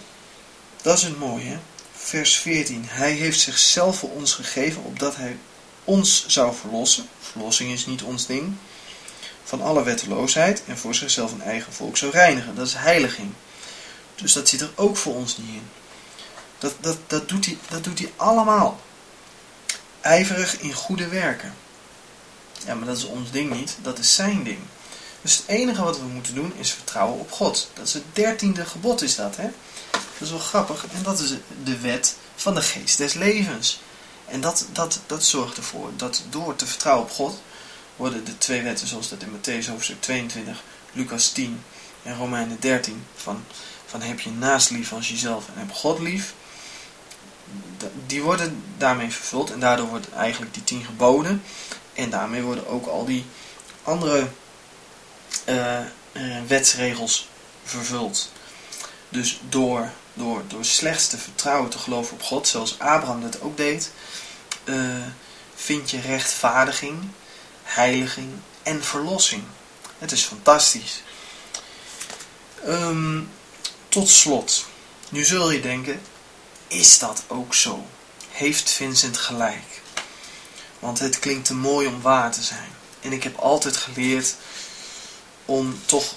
Dat is het mooie vers 14. Hij heeft zichzelf voor ons gegeven, opdat hij ons zou verlossen. Verlossing is niet ons ding. Van alle wetteloosheid en voor zichzelf een eigen volk zou reinigen. Dat is heiliging. Dus dat zit er ook voor ons niet in. Dat, dat, dat, doet, hij, dat doet hij allemaal. Ijverig in goede werken. Ja, maar dat is ons ding niet. Dat is zijn ding. Dus het enige wat we moeten doen is vertrouwen op God. Dat is het dertiende gebod is dat, hè. Dat is wel grappig. En dat is de wet van de geest des levens. En dat, dat, dat zorgt ervoor dat door te vertrouwen op God worden de twee wetten zoals dat in Matthäus hoofdstuk 22, Lucas 10 en Romeinen 13 van, van heb je naast lief als jezelf en heb God lief. Die worden daarmee vervuld en daardoor worden eigenlijk die tien geboden. En daarmee worden ook al die andere uh, uh, wetsregels vervuld. Dus door, door, door slechts te vertrouwen te geloven op God, zoals Abraham dat ook deed, uh, vind je rechtvaardiging, heiliging en verlossing. Het is fantastisch. Um, tot slot, nu zul je denken, is dat ook zo? Heeft Vincent gelijk? Want het klinkt te mooi om waar te zijn. En ik heb altijd geleerd om toch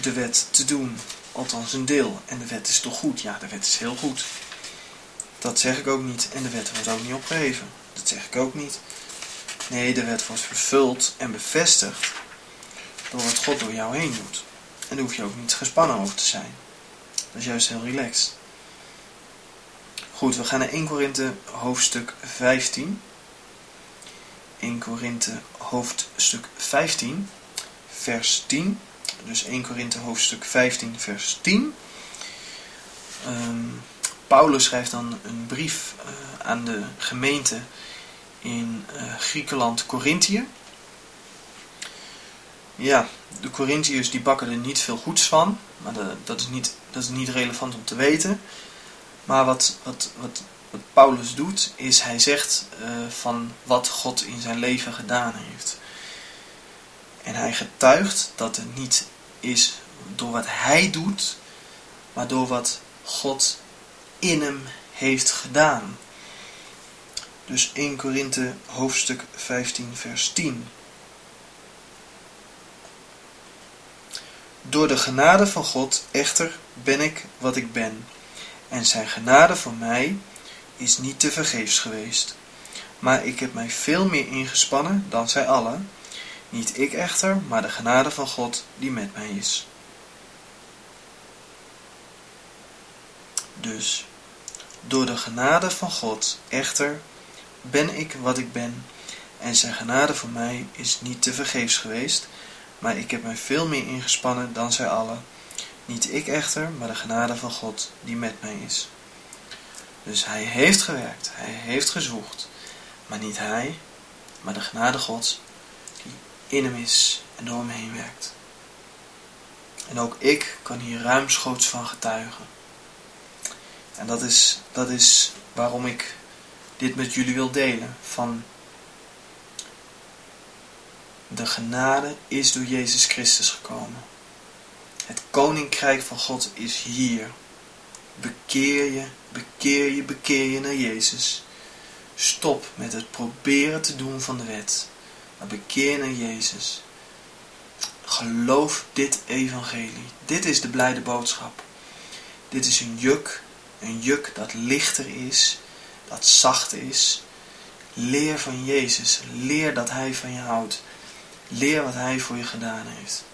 de wet te doen. Althans een deel. En de wet is toch goed? Ja, de wet is heel goed. Dat zeg ik ook niet. En de wet wordt ook niet opgeheven. Dat zeg ik ook niet. Nee, de wet wordt vervuld en bevestigd door wat God door jou heen doet. En daar hoef je ook niet gespannen over te zijn. Dat is juist heel relaxed. Goed, we gaan naar 1 Korinthe hoofdstuk 15. 1 Korinthe hoofdstuk 15, vers 10. Dus 1 Korinthe hoofdstuk 15 vers 10. Um, ehm, Paulus schrijft dan een brief uh, aan de gemeente in uh, Griekenland, Corinthië. Ja, de Corinthiërs die bakken er niet veel goeds van, maar dat, is niet, dat is niet relevant om te weten. Maar wat, wat, wat, Paulus doet, is hij zegt uh, van wat God in zijn leven gedaan heeft. En hij getuigt dat het niet is door wat hij doet, maar door wat God in hem heeft gedaan. Dus 1 Korinthe hoofdstuk 15 vers 10. Door de genade van God echter ben ik wat ik ben, en zijn genade voor mij is niet te vergeefs geweest. Maar ik heb mij veel meer ingespannen dan zij allen, niet ik echter, maar de genade van God die met mij is. Dus, door de genade van God echter ben ik wat ik ben, en zijn genade voor mij is niet te vergeefs geweest, maar ik heb mij veel meer ingespannen dan zij allen. Niet ik echter, maar de genade van God die met mij is. Dus hij heeft gewerkt, hij heeft gezwoegd, maar niet hij, maar de genade Gods die in hem is en door hem heen werkt. En ook ik kan hier ruimschoots van getuigen. En dat is, dat is waarom ik dit met jullie wil delen. Van de genade is door Jezus Christus gekomen. Het koninkrijk van God is hier. Bekeer je, bekeer je, bekeer je naar Jezus. Stop met het proberen te doen van de wet. Maar bekeer naar Jezus. Geloof dit evangelie. Dit is de blijde boodschap. Dit is een juk, een juk dat lichter is, dat zacht is. Leer van Jezus. Leer dat Hij van je houdt. Leer wat Hij voor je gedaan heeft.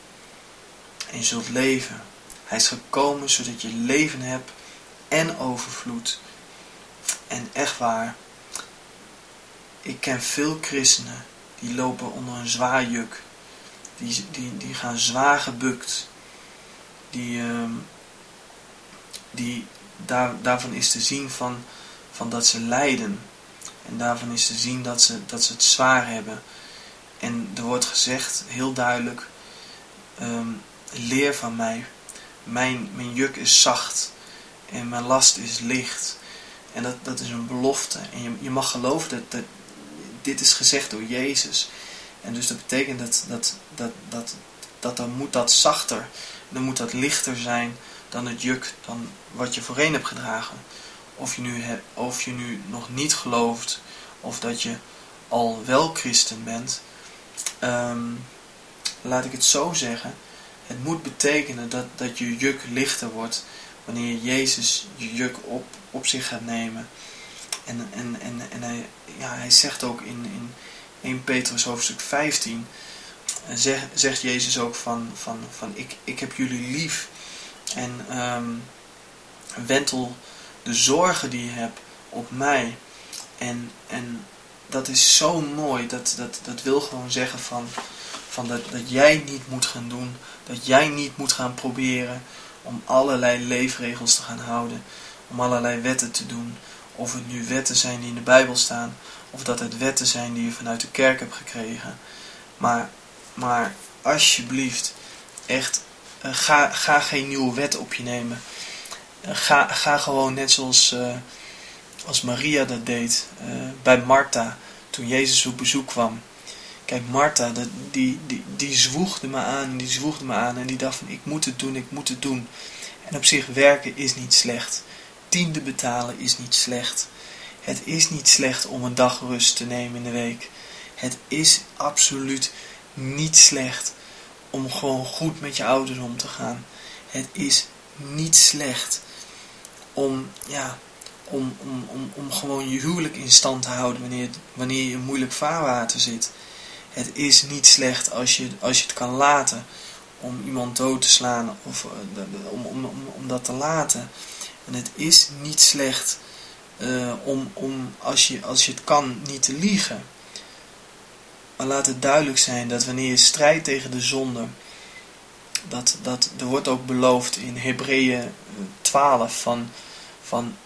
En zult leven. Hij is gekomen zodat je leven hebt en overvloed. En echt waar, ik ken veel christenen die lopen onder een zwaar juk. Die, die, die gaan zwaar gebukt. Die, uh, die daar, daarvan is te zien van, van dat ze lijden. En daarvan is te zien dat ze, dat ze het zwaar hebben. En er wordt gezegd, heel duidelijk, um, leer van mij. Mijn, mijn juk is zacht en mijn last is licht. En dat, dat is een belofte. En je, je mag geloven dat, dat dit is gezegd door Jezus. En dus dat betekent dat, dat, dat, dat, dat dan moet dat zachter, dan moet dat lichter zijn dan het juk, dan wat je voorheen hebt gedragen. Of je nu, of je nu nog niet gelooft, of dat je al wel christen bent. Um, laat ik het zo zeggen. Het moet betekenen dat, dat je juk lichter wordt wanneer Jezus je juk op, op zich gaat nemen. En, en, en, en hij, ja, hij zegt ook in, in 1 Petrus hoofdstuk 15, zegt, zegt Jezus ook van, van, van ik, ik heb jullie lief. En um, wentel de zorgen die je hebt op mij. En, en dat is zo mooi. Dat, dat, dat wil gewoon zeggen van, van dat, dat jij niet moet gaan doen. Dat jij niet moet gaan proberen om allerlei leefregels te gaan houden. Om allerlei wetten te doen. Of het nu wetten zijn die in de Bijbel staan. Of dat het wetten zijn die je vanuit de kerk hebt gekregen. Maar, maar alsjeblieft, echt, uh, ga, ga geen nieuwe wet op je nemen. Uh, ga, ga gewoon net zoals uh, als Maria dat deed bij Martha toen Jezus op bezoek kwam. Kijk, Martha, die, die, die zwoegde me aan, die zwoegde me aan en die dacht van ik moet het doen, ik moet het doen. En op zich werken is niet slecht. Tiende betalen is niet slecht. Het is niet slecht om een dag rust te nemen in de week. Het is absoluut niet slecht om gewoon goed met je ouders om te gaan. Het is niet slecht om, ja, om, om, om, om gewoon je huwelijk in stand te houden wanneer, wanneer je in moeilijk vaarwater zit. Het is niet slecht als je, als je het kan laten om iemand dood te slaan of uh, om, om, om, dat te laten. En het is niet slecht uh, om, om als, je, als je het kan niet te liegen. Maar laat het duidelijk zijn dat wanneer je strijdt tegen de zonde, dat, dat er wordt ook beloofd in Hebreeën 12 van, van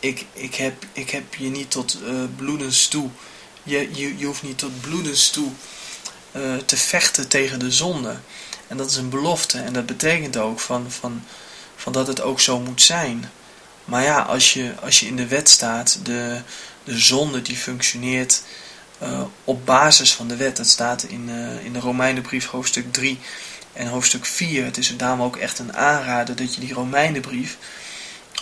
ik, ik, heb, ik heb je niet tot uh, bloedens toe, je, je, je hoeft niet tot bloedens toe uh, te vechten tegen de zonde. En dat is een belofte en dat betekent ook van, van, van dat het ook zo moet zijn. Maar ja, als je, als je in de wet staat, de, de zonde die functioneert uh, op basis van de wet. Dat staat in, uh, in de Romeinenbrief hoofdstuk 3 en hoofdstuk 4. Het is daarom ook echt een aanrader dat je die Romeinenbrief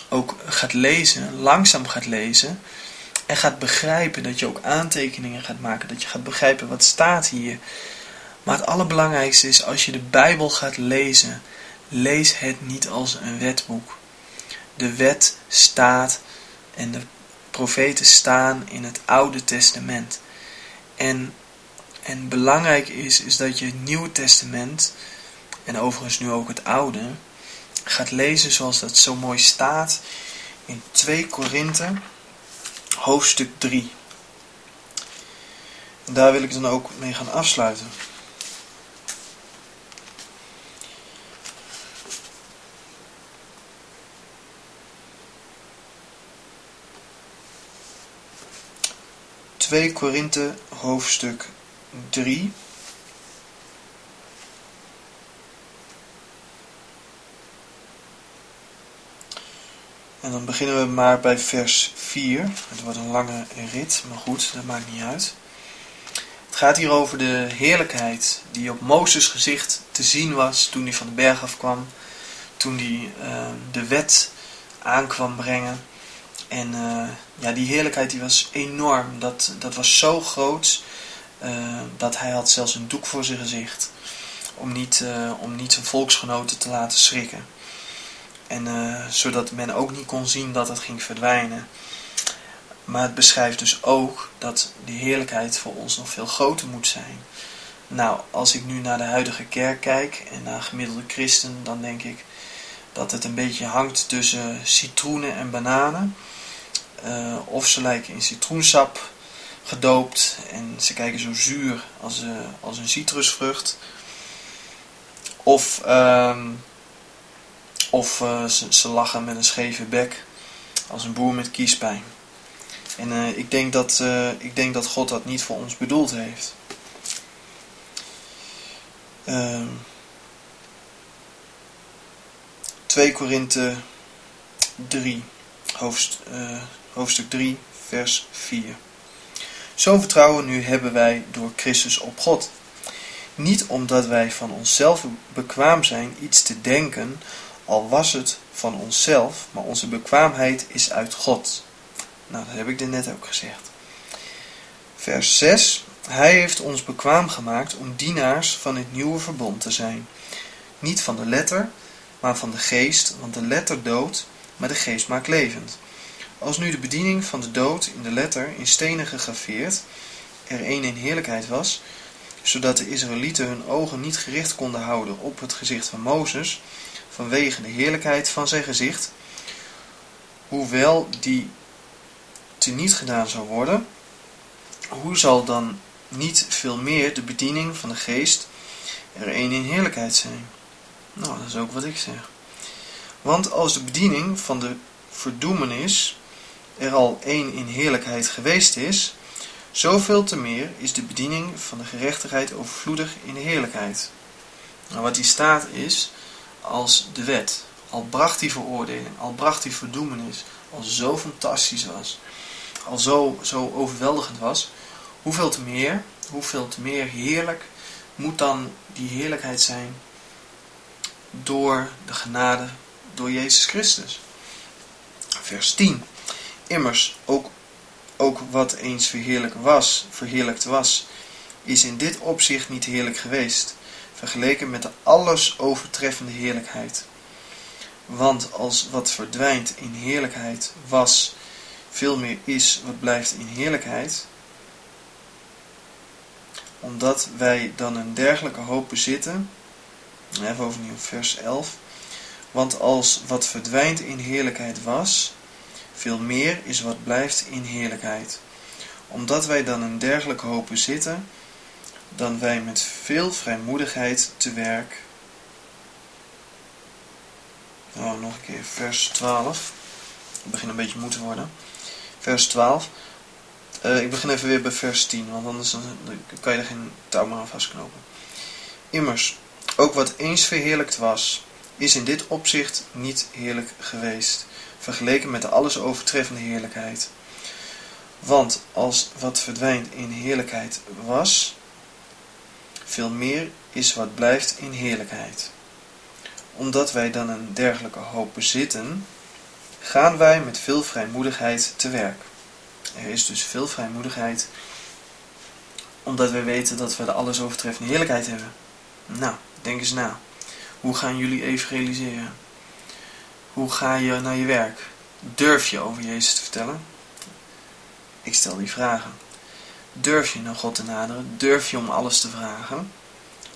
ook gaat lezen, langzaam gaat lezen. Gaat begrijpen, dat je ook aantekeningen gaat maken, dat je gaat begrijpen wat staat hier. Maar het allerbelangrijkste is als je de Bijbel gaat lezen, lees het niet als een wetboek. De wet staat en de profeten staan in het Oude Testament. En, en belangrijk is, is dat je het Nieuwe Testament, en overigens nu ook het Oude, gaat lezen zoals dat zo mooi staat in 2 Korinthe, hoofdstuk 3. En daar wil ik dan ook mee gaan afsluiten. Twee Korinthe hoofdstuk 3 En dan beginnen we maar bij vers 4. Het wordt een lange rit, maar goed, dat maakt niet uit. Het gaat hier over de heerlijkheid die op Mozes gezicht te zien was toen hij van de berg afkwam. Toen hij uh, de wet aankwam brengen. En uh, ja, die heerlijkheid die was enorm. Dat, dat was zo groot uh, dat hij had zelfs een doek voor zijn gezicht. Om niet, om niet zijn volksgenoten te laten schrikken. En uh, zodat men ook niet kon zien dat het ging verdwijnen. Maar het beschrijft dus ook dat die heerlijkheid voor ons nog veel groter moet zijn. Nou, als ik nu naar de huidige kerk kijk en naar gemiddelde christen, dan denk ik dat het een beetje hangt tussen citroenen en bananen. Uh, of ze lijken in citroensap gedoopt en ze kijken zo zuur als, uh, als een citrusvrucht. Of uh, of uh, ze, ze, lachen met een scheve bek als een boer met kiespijn. En uh, ik, denk dat, uh, ik denk dat God dat niet voor ons bedoeld heeft. Uh, 2 Korinthe 3, hoofd, hoofdstuk 3, vers 4. Zo'n vertrouwen nu hebben wij door Christus op God. Niet omdat wij van onszelf bekwaam zijn iets te denken al was het van onszelf, maar onze bekwaamheid is uit God. Nou, dat heb ik net ook gezegd. Vers 6. Hij heeft ons bekwaam gemaakt om dienaars van het nieuwe verbond te zijn. Niet van de letter, maar van de geest, want de letter doodt, maar de geest maakt levend. Als nu de bediening van de dood in de letter in stenen gegraveerd er een in heerlijkheid was, zodat de Israëlieten hun ogen niet gericht konden houden op het gezicht van Mozes, vanwege de heerlijkheid van zijn gezicht, hoewel die teniet gedaan zou worden, hoe zal dan niet veel meer de bediening van de geest er een in heerlijkheid zijn? Nou, dat is ook wat ik zeg. Want als de bediening van de verdoemenis er al één in heerlijkheid geweest is, zoveel te meer is de bediening van de gerechtigheid overvloedig in de heerlijkheid. Nou, wat die staat is als de wet. Al bracht die veroordeling, al bracht die verdoemenis, al zo fantastisch was, al zo, zo overweldigend was, hoeveel te meer, hoeveel te meer heerlijk moet dan die heerlijkheid zijn door de genade, door Jezus Christus. Vers 10. Immers, ook, ook wat eens verheerlijk was, verheerlijkt was, is in dit opzicht niet heerlijk geweest vergeleken met de alles overtreffende heerlijkheid. Want als wat verdwijnt in heerlijkheid was, veel meer is wat blijft in heerlijkheid, omdat wij dan een dergelijke hoop bezitten, even overnieuw vers 11, want als wat verdwijnt in heerlijkheid was, veel meer is wat blijft in heerlijkheid. Omdat wij dan een dergelijke hoop bezitten, dan wij met veel vrijmoedigheid te werk. Nou, nog een keer vers 12. Ik begin een beetje moe te worden. Vers 12. Uh, ik begin even weer bij vers 10, want anders dan, kan je er geen touw meer aan vastknopen. Immers, ook wat eens verheerlijkt was, is in dit opzicht niet heerlijk geweest, vergeleken met de alles overtreffende heerlijkheid. Want als wat verdwijnt in heerlijkheid was, veel meer is wat blijft in heerlijkheid. Omdat wij dan een dergelijke hoop bezitten, gaan wij met veel vrijmoedigheid te werk. Er is dus veel vrijmoedigheid, omdat wij weten dat we de alles overtreffende heerlijkheid hebben. Nou, denk eens na. Hoe gaan jullie evangeliseren? Hoe ga je naar je werk? Durf je over Jezus te vertellen? Ik stel die vragen. Durf je naar God te naderen? Durf je om alles te vragen?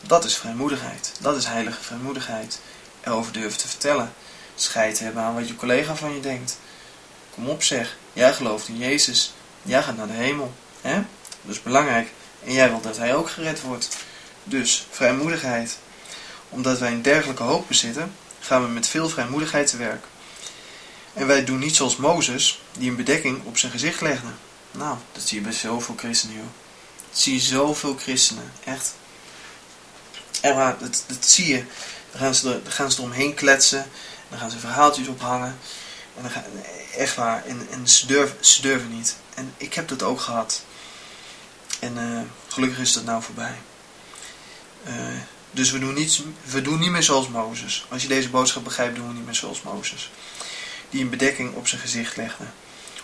Dat is vrijmoedigheid. Dat is heilige vrijmoedigheid. Erover durven te vertellen. Scheid hebben aan wat je collega van je denkt. Kom op zeg, jij gelooft in Jezus. Jij gaat naar de hemel. Hè? Dat is belangrijk. En jij wilt dat hij ook gered wordt. Dus vrijmoedigheid. Omdat wij een dergelijke hoop bezitten, gaan we met veel vrijmoedigheid te werk. En wij doen niet zoals Mozes, die een bedekking op zijn gezicht legde. Nou, dat zie je bij zoveel christenen, joh. Dat zie je zoveel christenen, echt. En maar, dat, dat zie je. Dan gaan, ze er, dan gaan ze eromheen kletsen. Dan gaan ze verhaaltjes ophangen. En dan gaan, echt waar. En, en ze, durven, ze durven niet. En ik heb dat ook gehad. En uh, gelukkig is dat nou voorbij. Uh, dus we doen, niet, we doen niet meer zoals Mozes. Als je deze boodschap begrijpt, doen we niet meer zoals Mozes. Die een bedekking op zijn gezicht legde.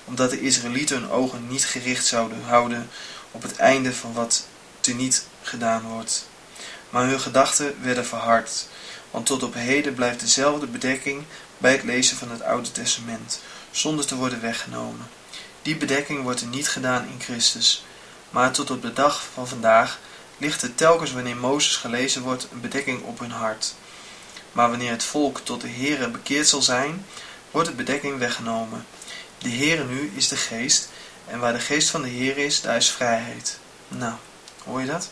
Omdat de Israëlieten hun ogen niet gericht zouden houden op het einde van wat teniet gedaan wordt. Maar hun gedachten werden verhard. Want tot op heden blijft dezelfde bedekking bij het lezen van het Oude Testament, zonder te worden weggenomen. Die bedekking wordt er niet gedaan in Christus, maar tot op de dag van vandaag ligt er telkens wanneer Mozes gelezen wordt een bedekking op hun hart. Maar wanneer het volk tot de Heere bekeerd zal zijn, wordt de bedekking weggenomen. De Heere nu is de geest, en waar de geest van de Heer is, daar is vrijheid. Nou, hoor je dat?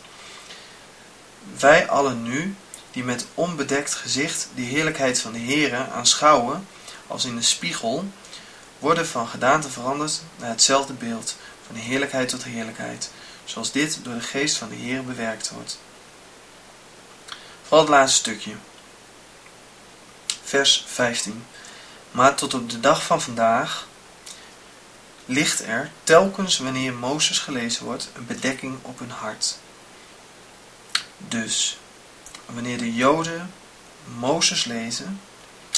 Wij allen nu, die met onbedekt gezicht de heerlijkheid van de Heere aanschouwen, als in een spiegel, worden van gedaante veranderd naar hetzelfde beeld, van heerlijkheid tot heerlijkheid, zoals dit door de geest van de Heer bewerkt wordt. Vooral het laatste stukje. Vers 15. Maar tot op de dag van vandaag ligt er, telkens wanneer Mozes gelezen wordt, een bedekking op hun hart. Dus, wanneer de Joden Mozes lezen,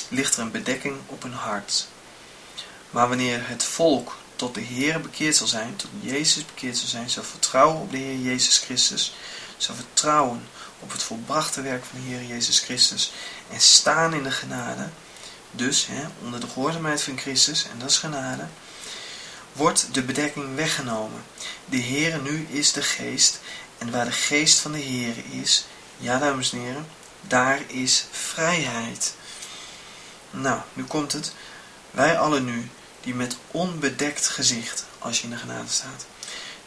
ligt er een bedekking op hun hart. Maar wanneer het volk tot de Heer bekeerd zal zijn, tot Jezus bekeerd zal zijn, zal vertrouwen op de Heer Jezus Christus, zal vertrouwen op het volbrachte werk van de Heer Jezus Christus en staan in de genade, dus hè, onder de gehoorzaamheid van Christus, en dat is genade, wordt de bedekking weggenomen. De Heer nu is de geest, en waar de geest van de Heer is, ja dames en heren, daar is vrijheid. Nou, nu komt het. Wij allen nu, die met onbedekt gezicht, als je in de genade staat,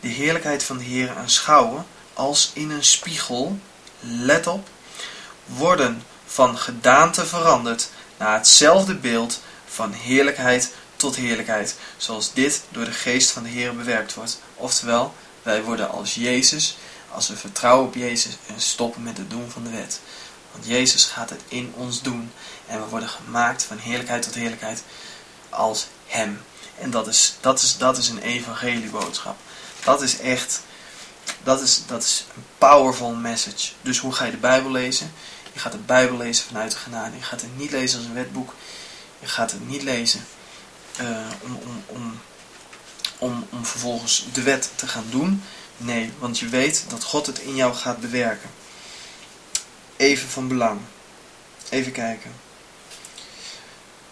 de heerlijkheid van de Heer aanschouwen, als in een spiegel, let op, worden van gedaante veranderd naar hetzelfde beeld van heerlijkheid tot heerlijkheid, zoals dit door de geest van de Heer bewerkt wordt. Oftewel, wij worden als Jezus, als we vertrouwen op Jezus en stoppen met het doen van de wet. Want Jezus gaat het in ons doen en we worden gemaakt van heerlijkheid tot heerlijkheid als Hem. En dat is, dat is, dat is een evangelieboodschap. Dat is echt, dat is, dat is een powerful message. Dus hoe ga je de Bijbel lezen? Je gaat de Bijbel lezen vanuit de genade. Je gaat het niet lezen als een wetboek. Je gaat het niet lezen om, om, om, om, om vervolgens de wet te gaan doen. Nee, want je weet dat God het in jou gaat bewerken. Even van belang. Even kijken.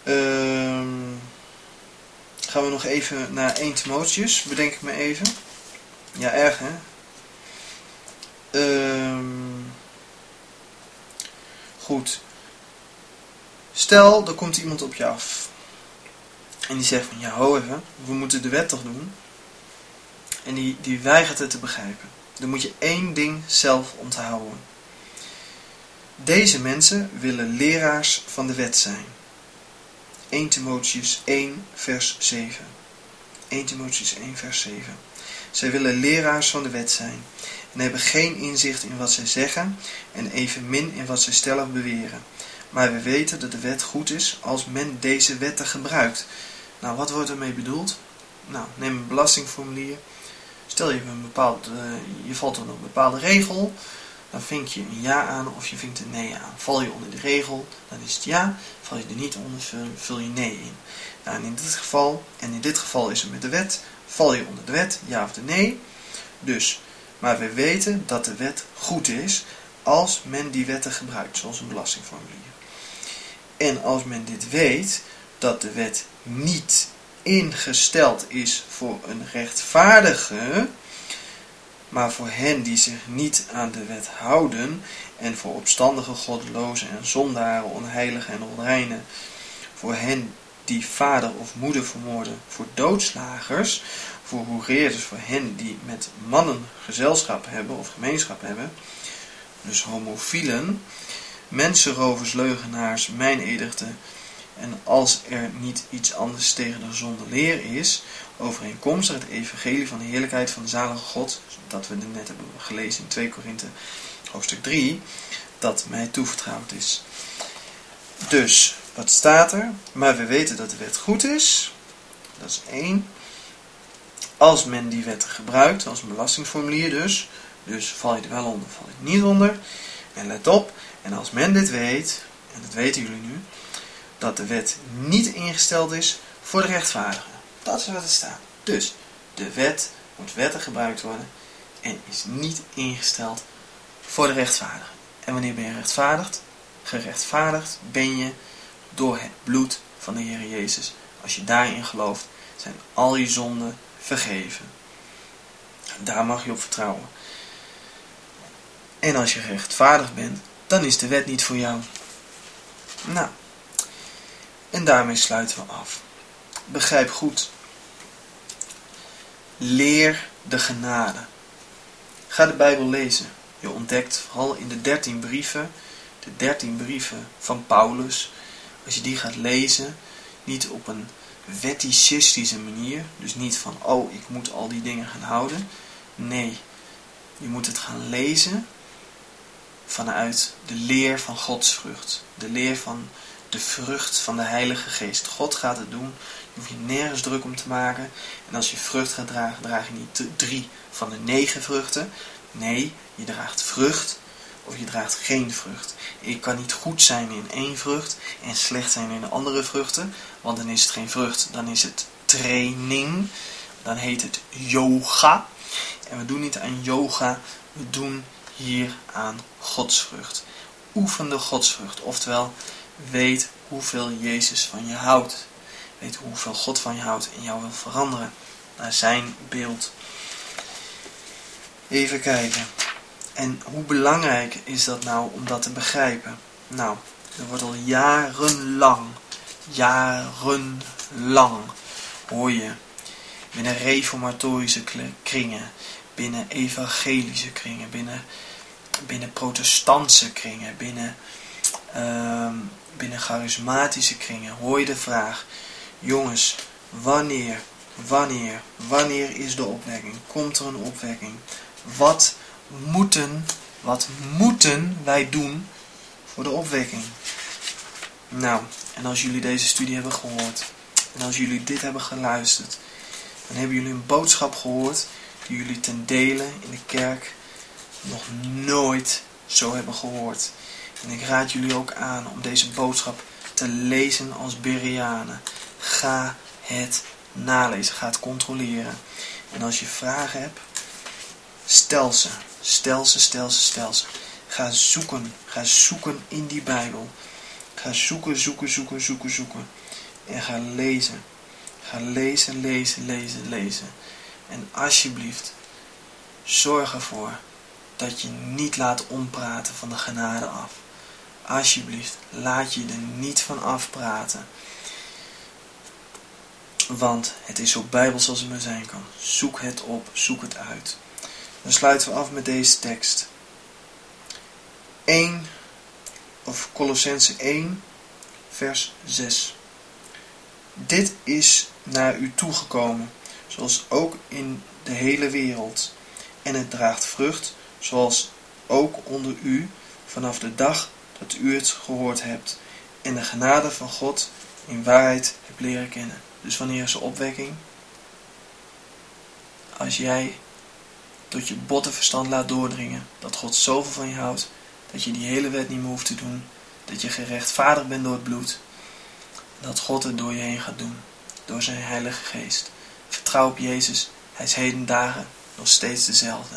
Ehm gaan we nog even naar 1 Timotheus, bedenk ik me even. Ja, erg hè? Um, goed. Stel, er komt iemand op je af. En die zegt van, ja ho even, we moeten de wet toch doen? En die, die weigert het te begrijpen. Dan moet je één ding zelf onthouden. Deze mensen willen leraars van de wet zijn. 1 Timotheus 1 vers 7. 1 Timotheus 1 vers 7. Zij willen leraars van de wet zijn en hebben geen inzicht in wat zij zeggen en evenmin in wat zij stellig beweren. Maar we weten dat de wet goed is als men deze wetten gebruikt. Nou, wat wordt ermee bedoeld? Nou, neem een belastingformulier. Stel je, een bepaald, uh, je valt onder een bepaalde regel. dan vink je een ja aan of je vinkt een nee aan. Val je onder de regel, dan is het ja. Val je er niet onder, vul, je nee in. Nou, en in dit geval, en in dit geval is het met de wet, val je onder de wet, ja of de nee. Dus, maar we weten dat de wet goed is als men die wetten gebruikt, zoals een belastingformulier. En als men dit weet, dat de wet niet ingesteld is voor een rechtvaardige, maar voor hen die zich niet aan de wet houden, en voor opstandige, goddelozen en zondaren, onheiligen en onreinen, voor hen die vader of moeder vermoorden, voor doodslagers, voor hoereerders, voor hen die met mannen gezelschap hebben of gemeenschap hebben, dus homofielen, mensenrovers, leugenaars, meinedigden, en als er niet iets anders tegen de gezonde leer is, overeenkomstig het evangelie van de heerlijkheid van de zalige God, dat we net hebben gelezen in 2 Korinthe hoofdstuk 3, dat mij toevertrouwd is. Dus, wat staat er? Maar we weten dat de wet goed is. Dat is één. Als men die wetten gebruikt, als een belastingformulier dus, dus val je er wel onder, val je er niet onder. En let op, en als men dit weet, en dat weten jullie nu, dat de wet niet ingesteld is voor de rechtvaardigen. Dat is wat er staat. Dus, de wet moet wetten gebruikt worden en is niet ingesteld voor de rechtvaardigen. En wanneer ben je rechtvaardigd? Gerechtvaardigd ben je door het bloed van de Heer Jezus. Als je daarin gelooft, zijn al je zonden vergeven. Daar mag je op vertrouwen. En als je rechtvaardig bent, dan is de wet niet voor jou. Nou, en daarmee sluiten we af. Begrijp goed. Leer de genade. Ga de Bijbel lezen. Je ontdekt vooral in de dertien brieven, de dertien brieven van Paulus, als je die gaat lezen, niet op een wetticistische manier, dus niet van, oh, ik moet al die dingen gaan houden. Nee, je moet het gaan lezen vanuit de leer van Gods vrucht. De leer van de vrucht van de Heilige Geest. God gaat het doen. Je hoeft je nergens druk om te maken. En als je vrucht gaat dragen, draag je niet drie van de negen vruchten. Nee, je draagt vrucht of je draagt geen vrucht. Je kan niet goed zijn in één vrucht en slecht zijn in de andere vruchten. Want dan is het geen vrucht, dan is het training. Dan heet het yoga. En we doen niet aan yoga, we doen hier aan godsvrucht. Oefen de godsvrucht, oftewel weet hoeveel Jezus van je houdt. Weet hoeveel God van je houdt en jou wil veranderen naar zijn beeld. Even kijken. En hoe belangrijk is dat nou om dat te begrijpen? Nou, er wordt al jarenlang, jarenlang, hoor je, binnen reformatorische kringen, binnen evangelische kringen, binnen, binnen protestantse kringen, binnen, uh, binnen charismatische kringen, hoor je de vraag, jongens, wanneer, wanneer, wanneer is de opwekking? Komt er een opwekking? Wat moeten, wat moeten wij doen voor de opwekking? Nou, en als jullie deze studie hebben gehoord, en als jullie dit hebben geluisterd, dan hebben jullie een boodschap gehoord die jullie ten dele in de kerk nog nooit zo hebben gehoord. En ik raad jullie ook aan om deze boodschap te lezen als Bereanen. Ga het nalezen, ga het controleren. En als je vragen hebt, Stel ze, stel ze, stel ze, stel ze. Ga zoeken, ga zoeken in die Bijbel. Ga zoeken, zoeken, zoeken, zoeken, zoeken. En ga lezen. Ga lezen, lezen, lezen, lezen. En alsjeblieft, zorg ervoor dat je niet laat ompraten van de genade af. Alsjeblieft, laat je er niet van afpraten. Want het is zo bijbels als het maar zijn kan. Zoek het op, zoek het uit. Dan sluiten we af met deze tekst. 1 of Colossense 1 vers 6. Dit is naar u toegekomen, zoals ook in de hele wereld. En het draagt vrucht, zoals ook onder u, vanaf de dag dat u het gehoord hebt. En de genade van God in waarheid hebt leren kennen. Dus wanneer is de opwekking? Als jij tot je botte verstand laat doordringen dat God zoveel van je houdt, dat je die hele wet niet meer hoeft te doen, dat je gerechtvaardigd bent door het bloed, dat God het door je heen gaat doen, door zijn Heilige Geest. Vertrouw op Jezus, Hij is heden dagen nog steeds dezelfde.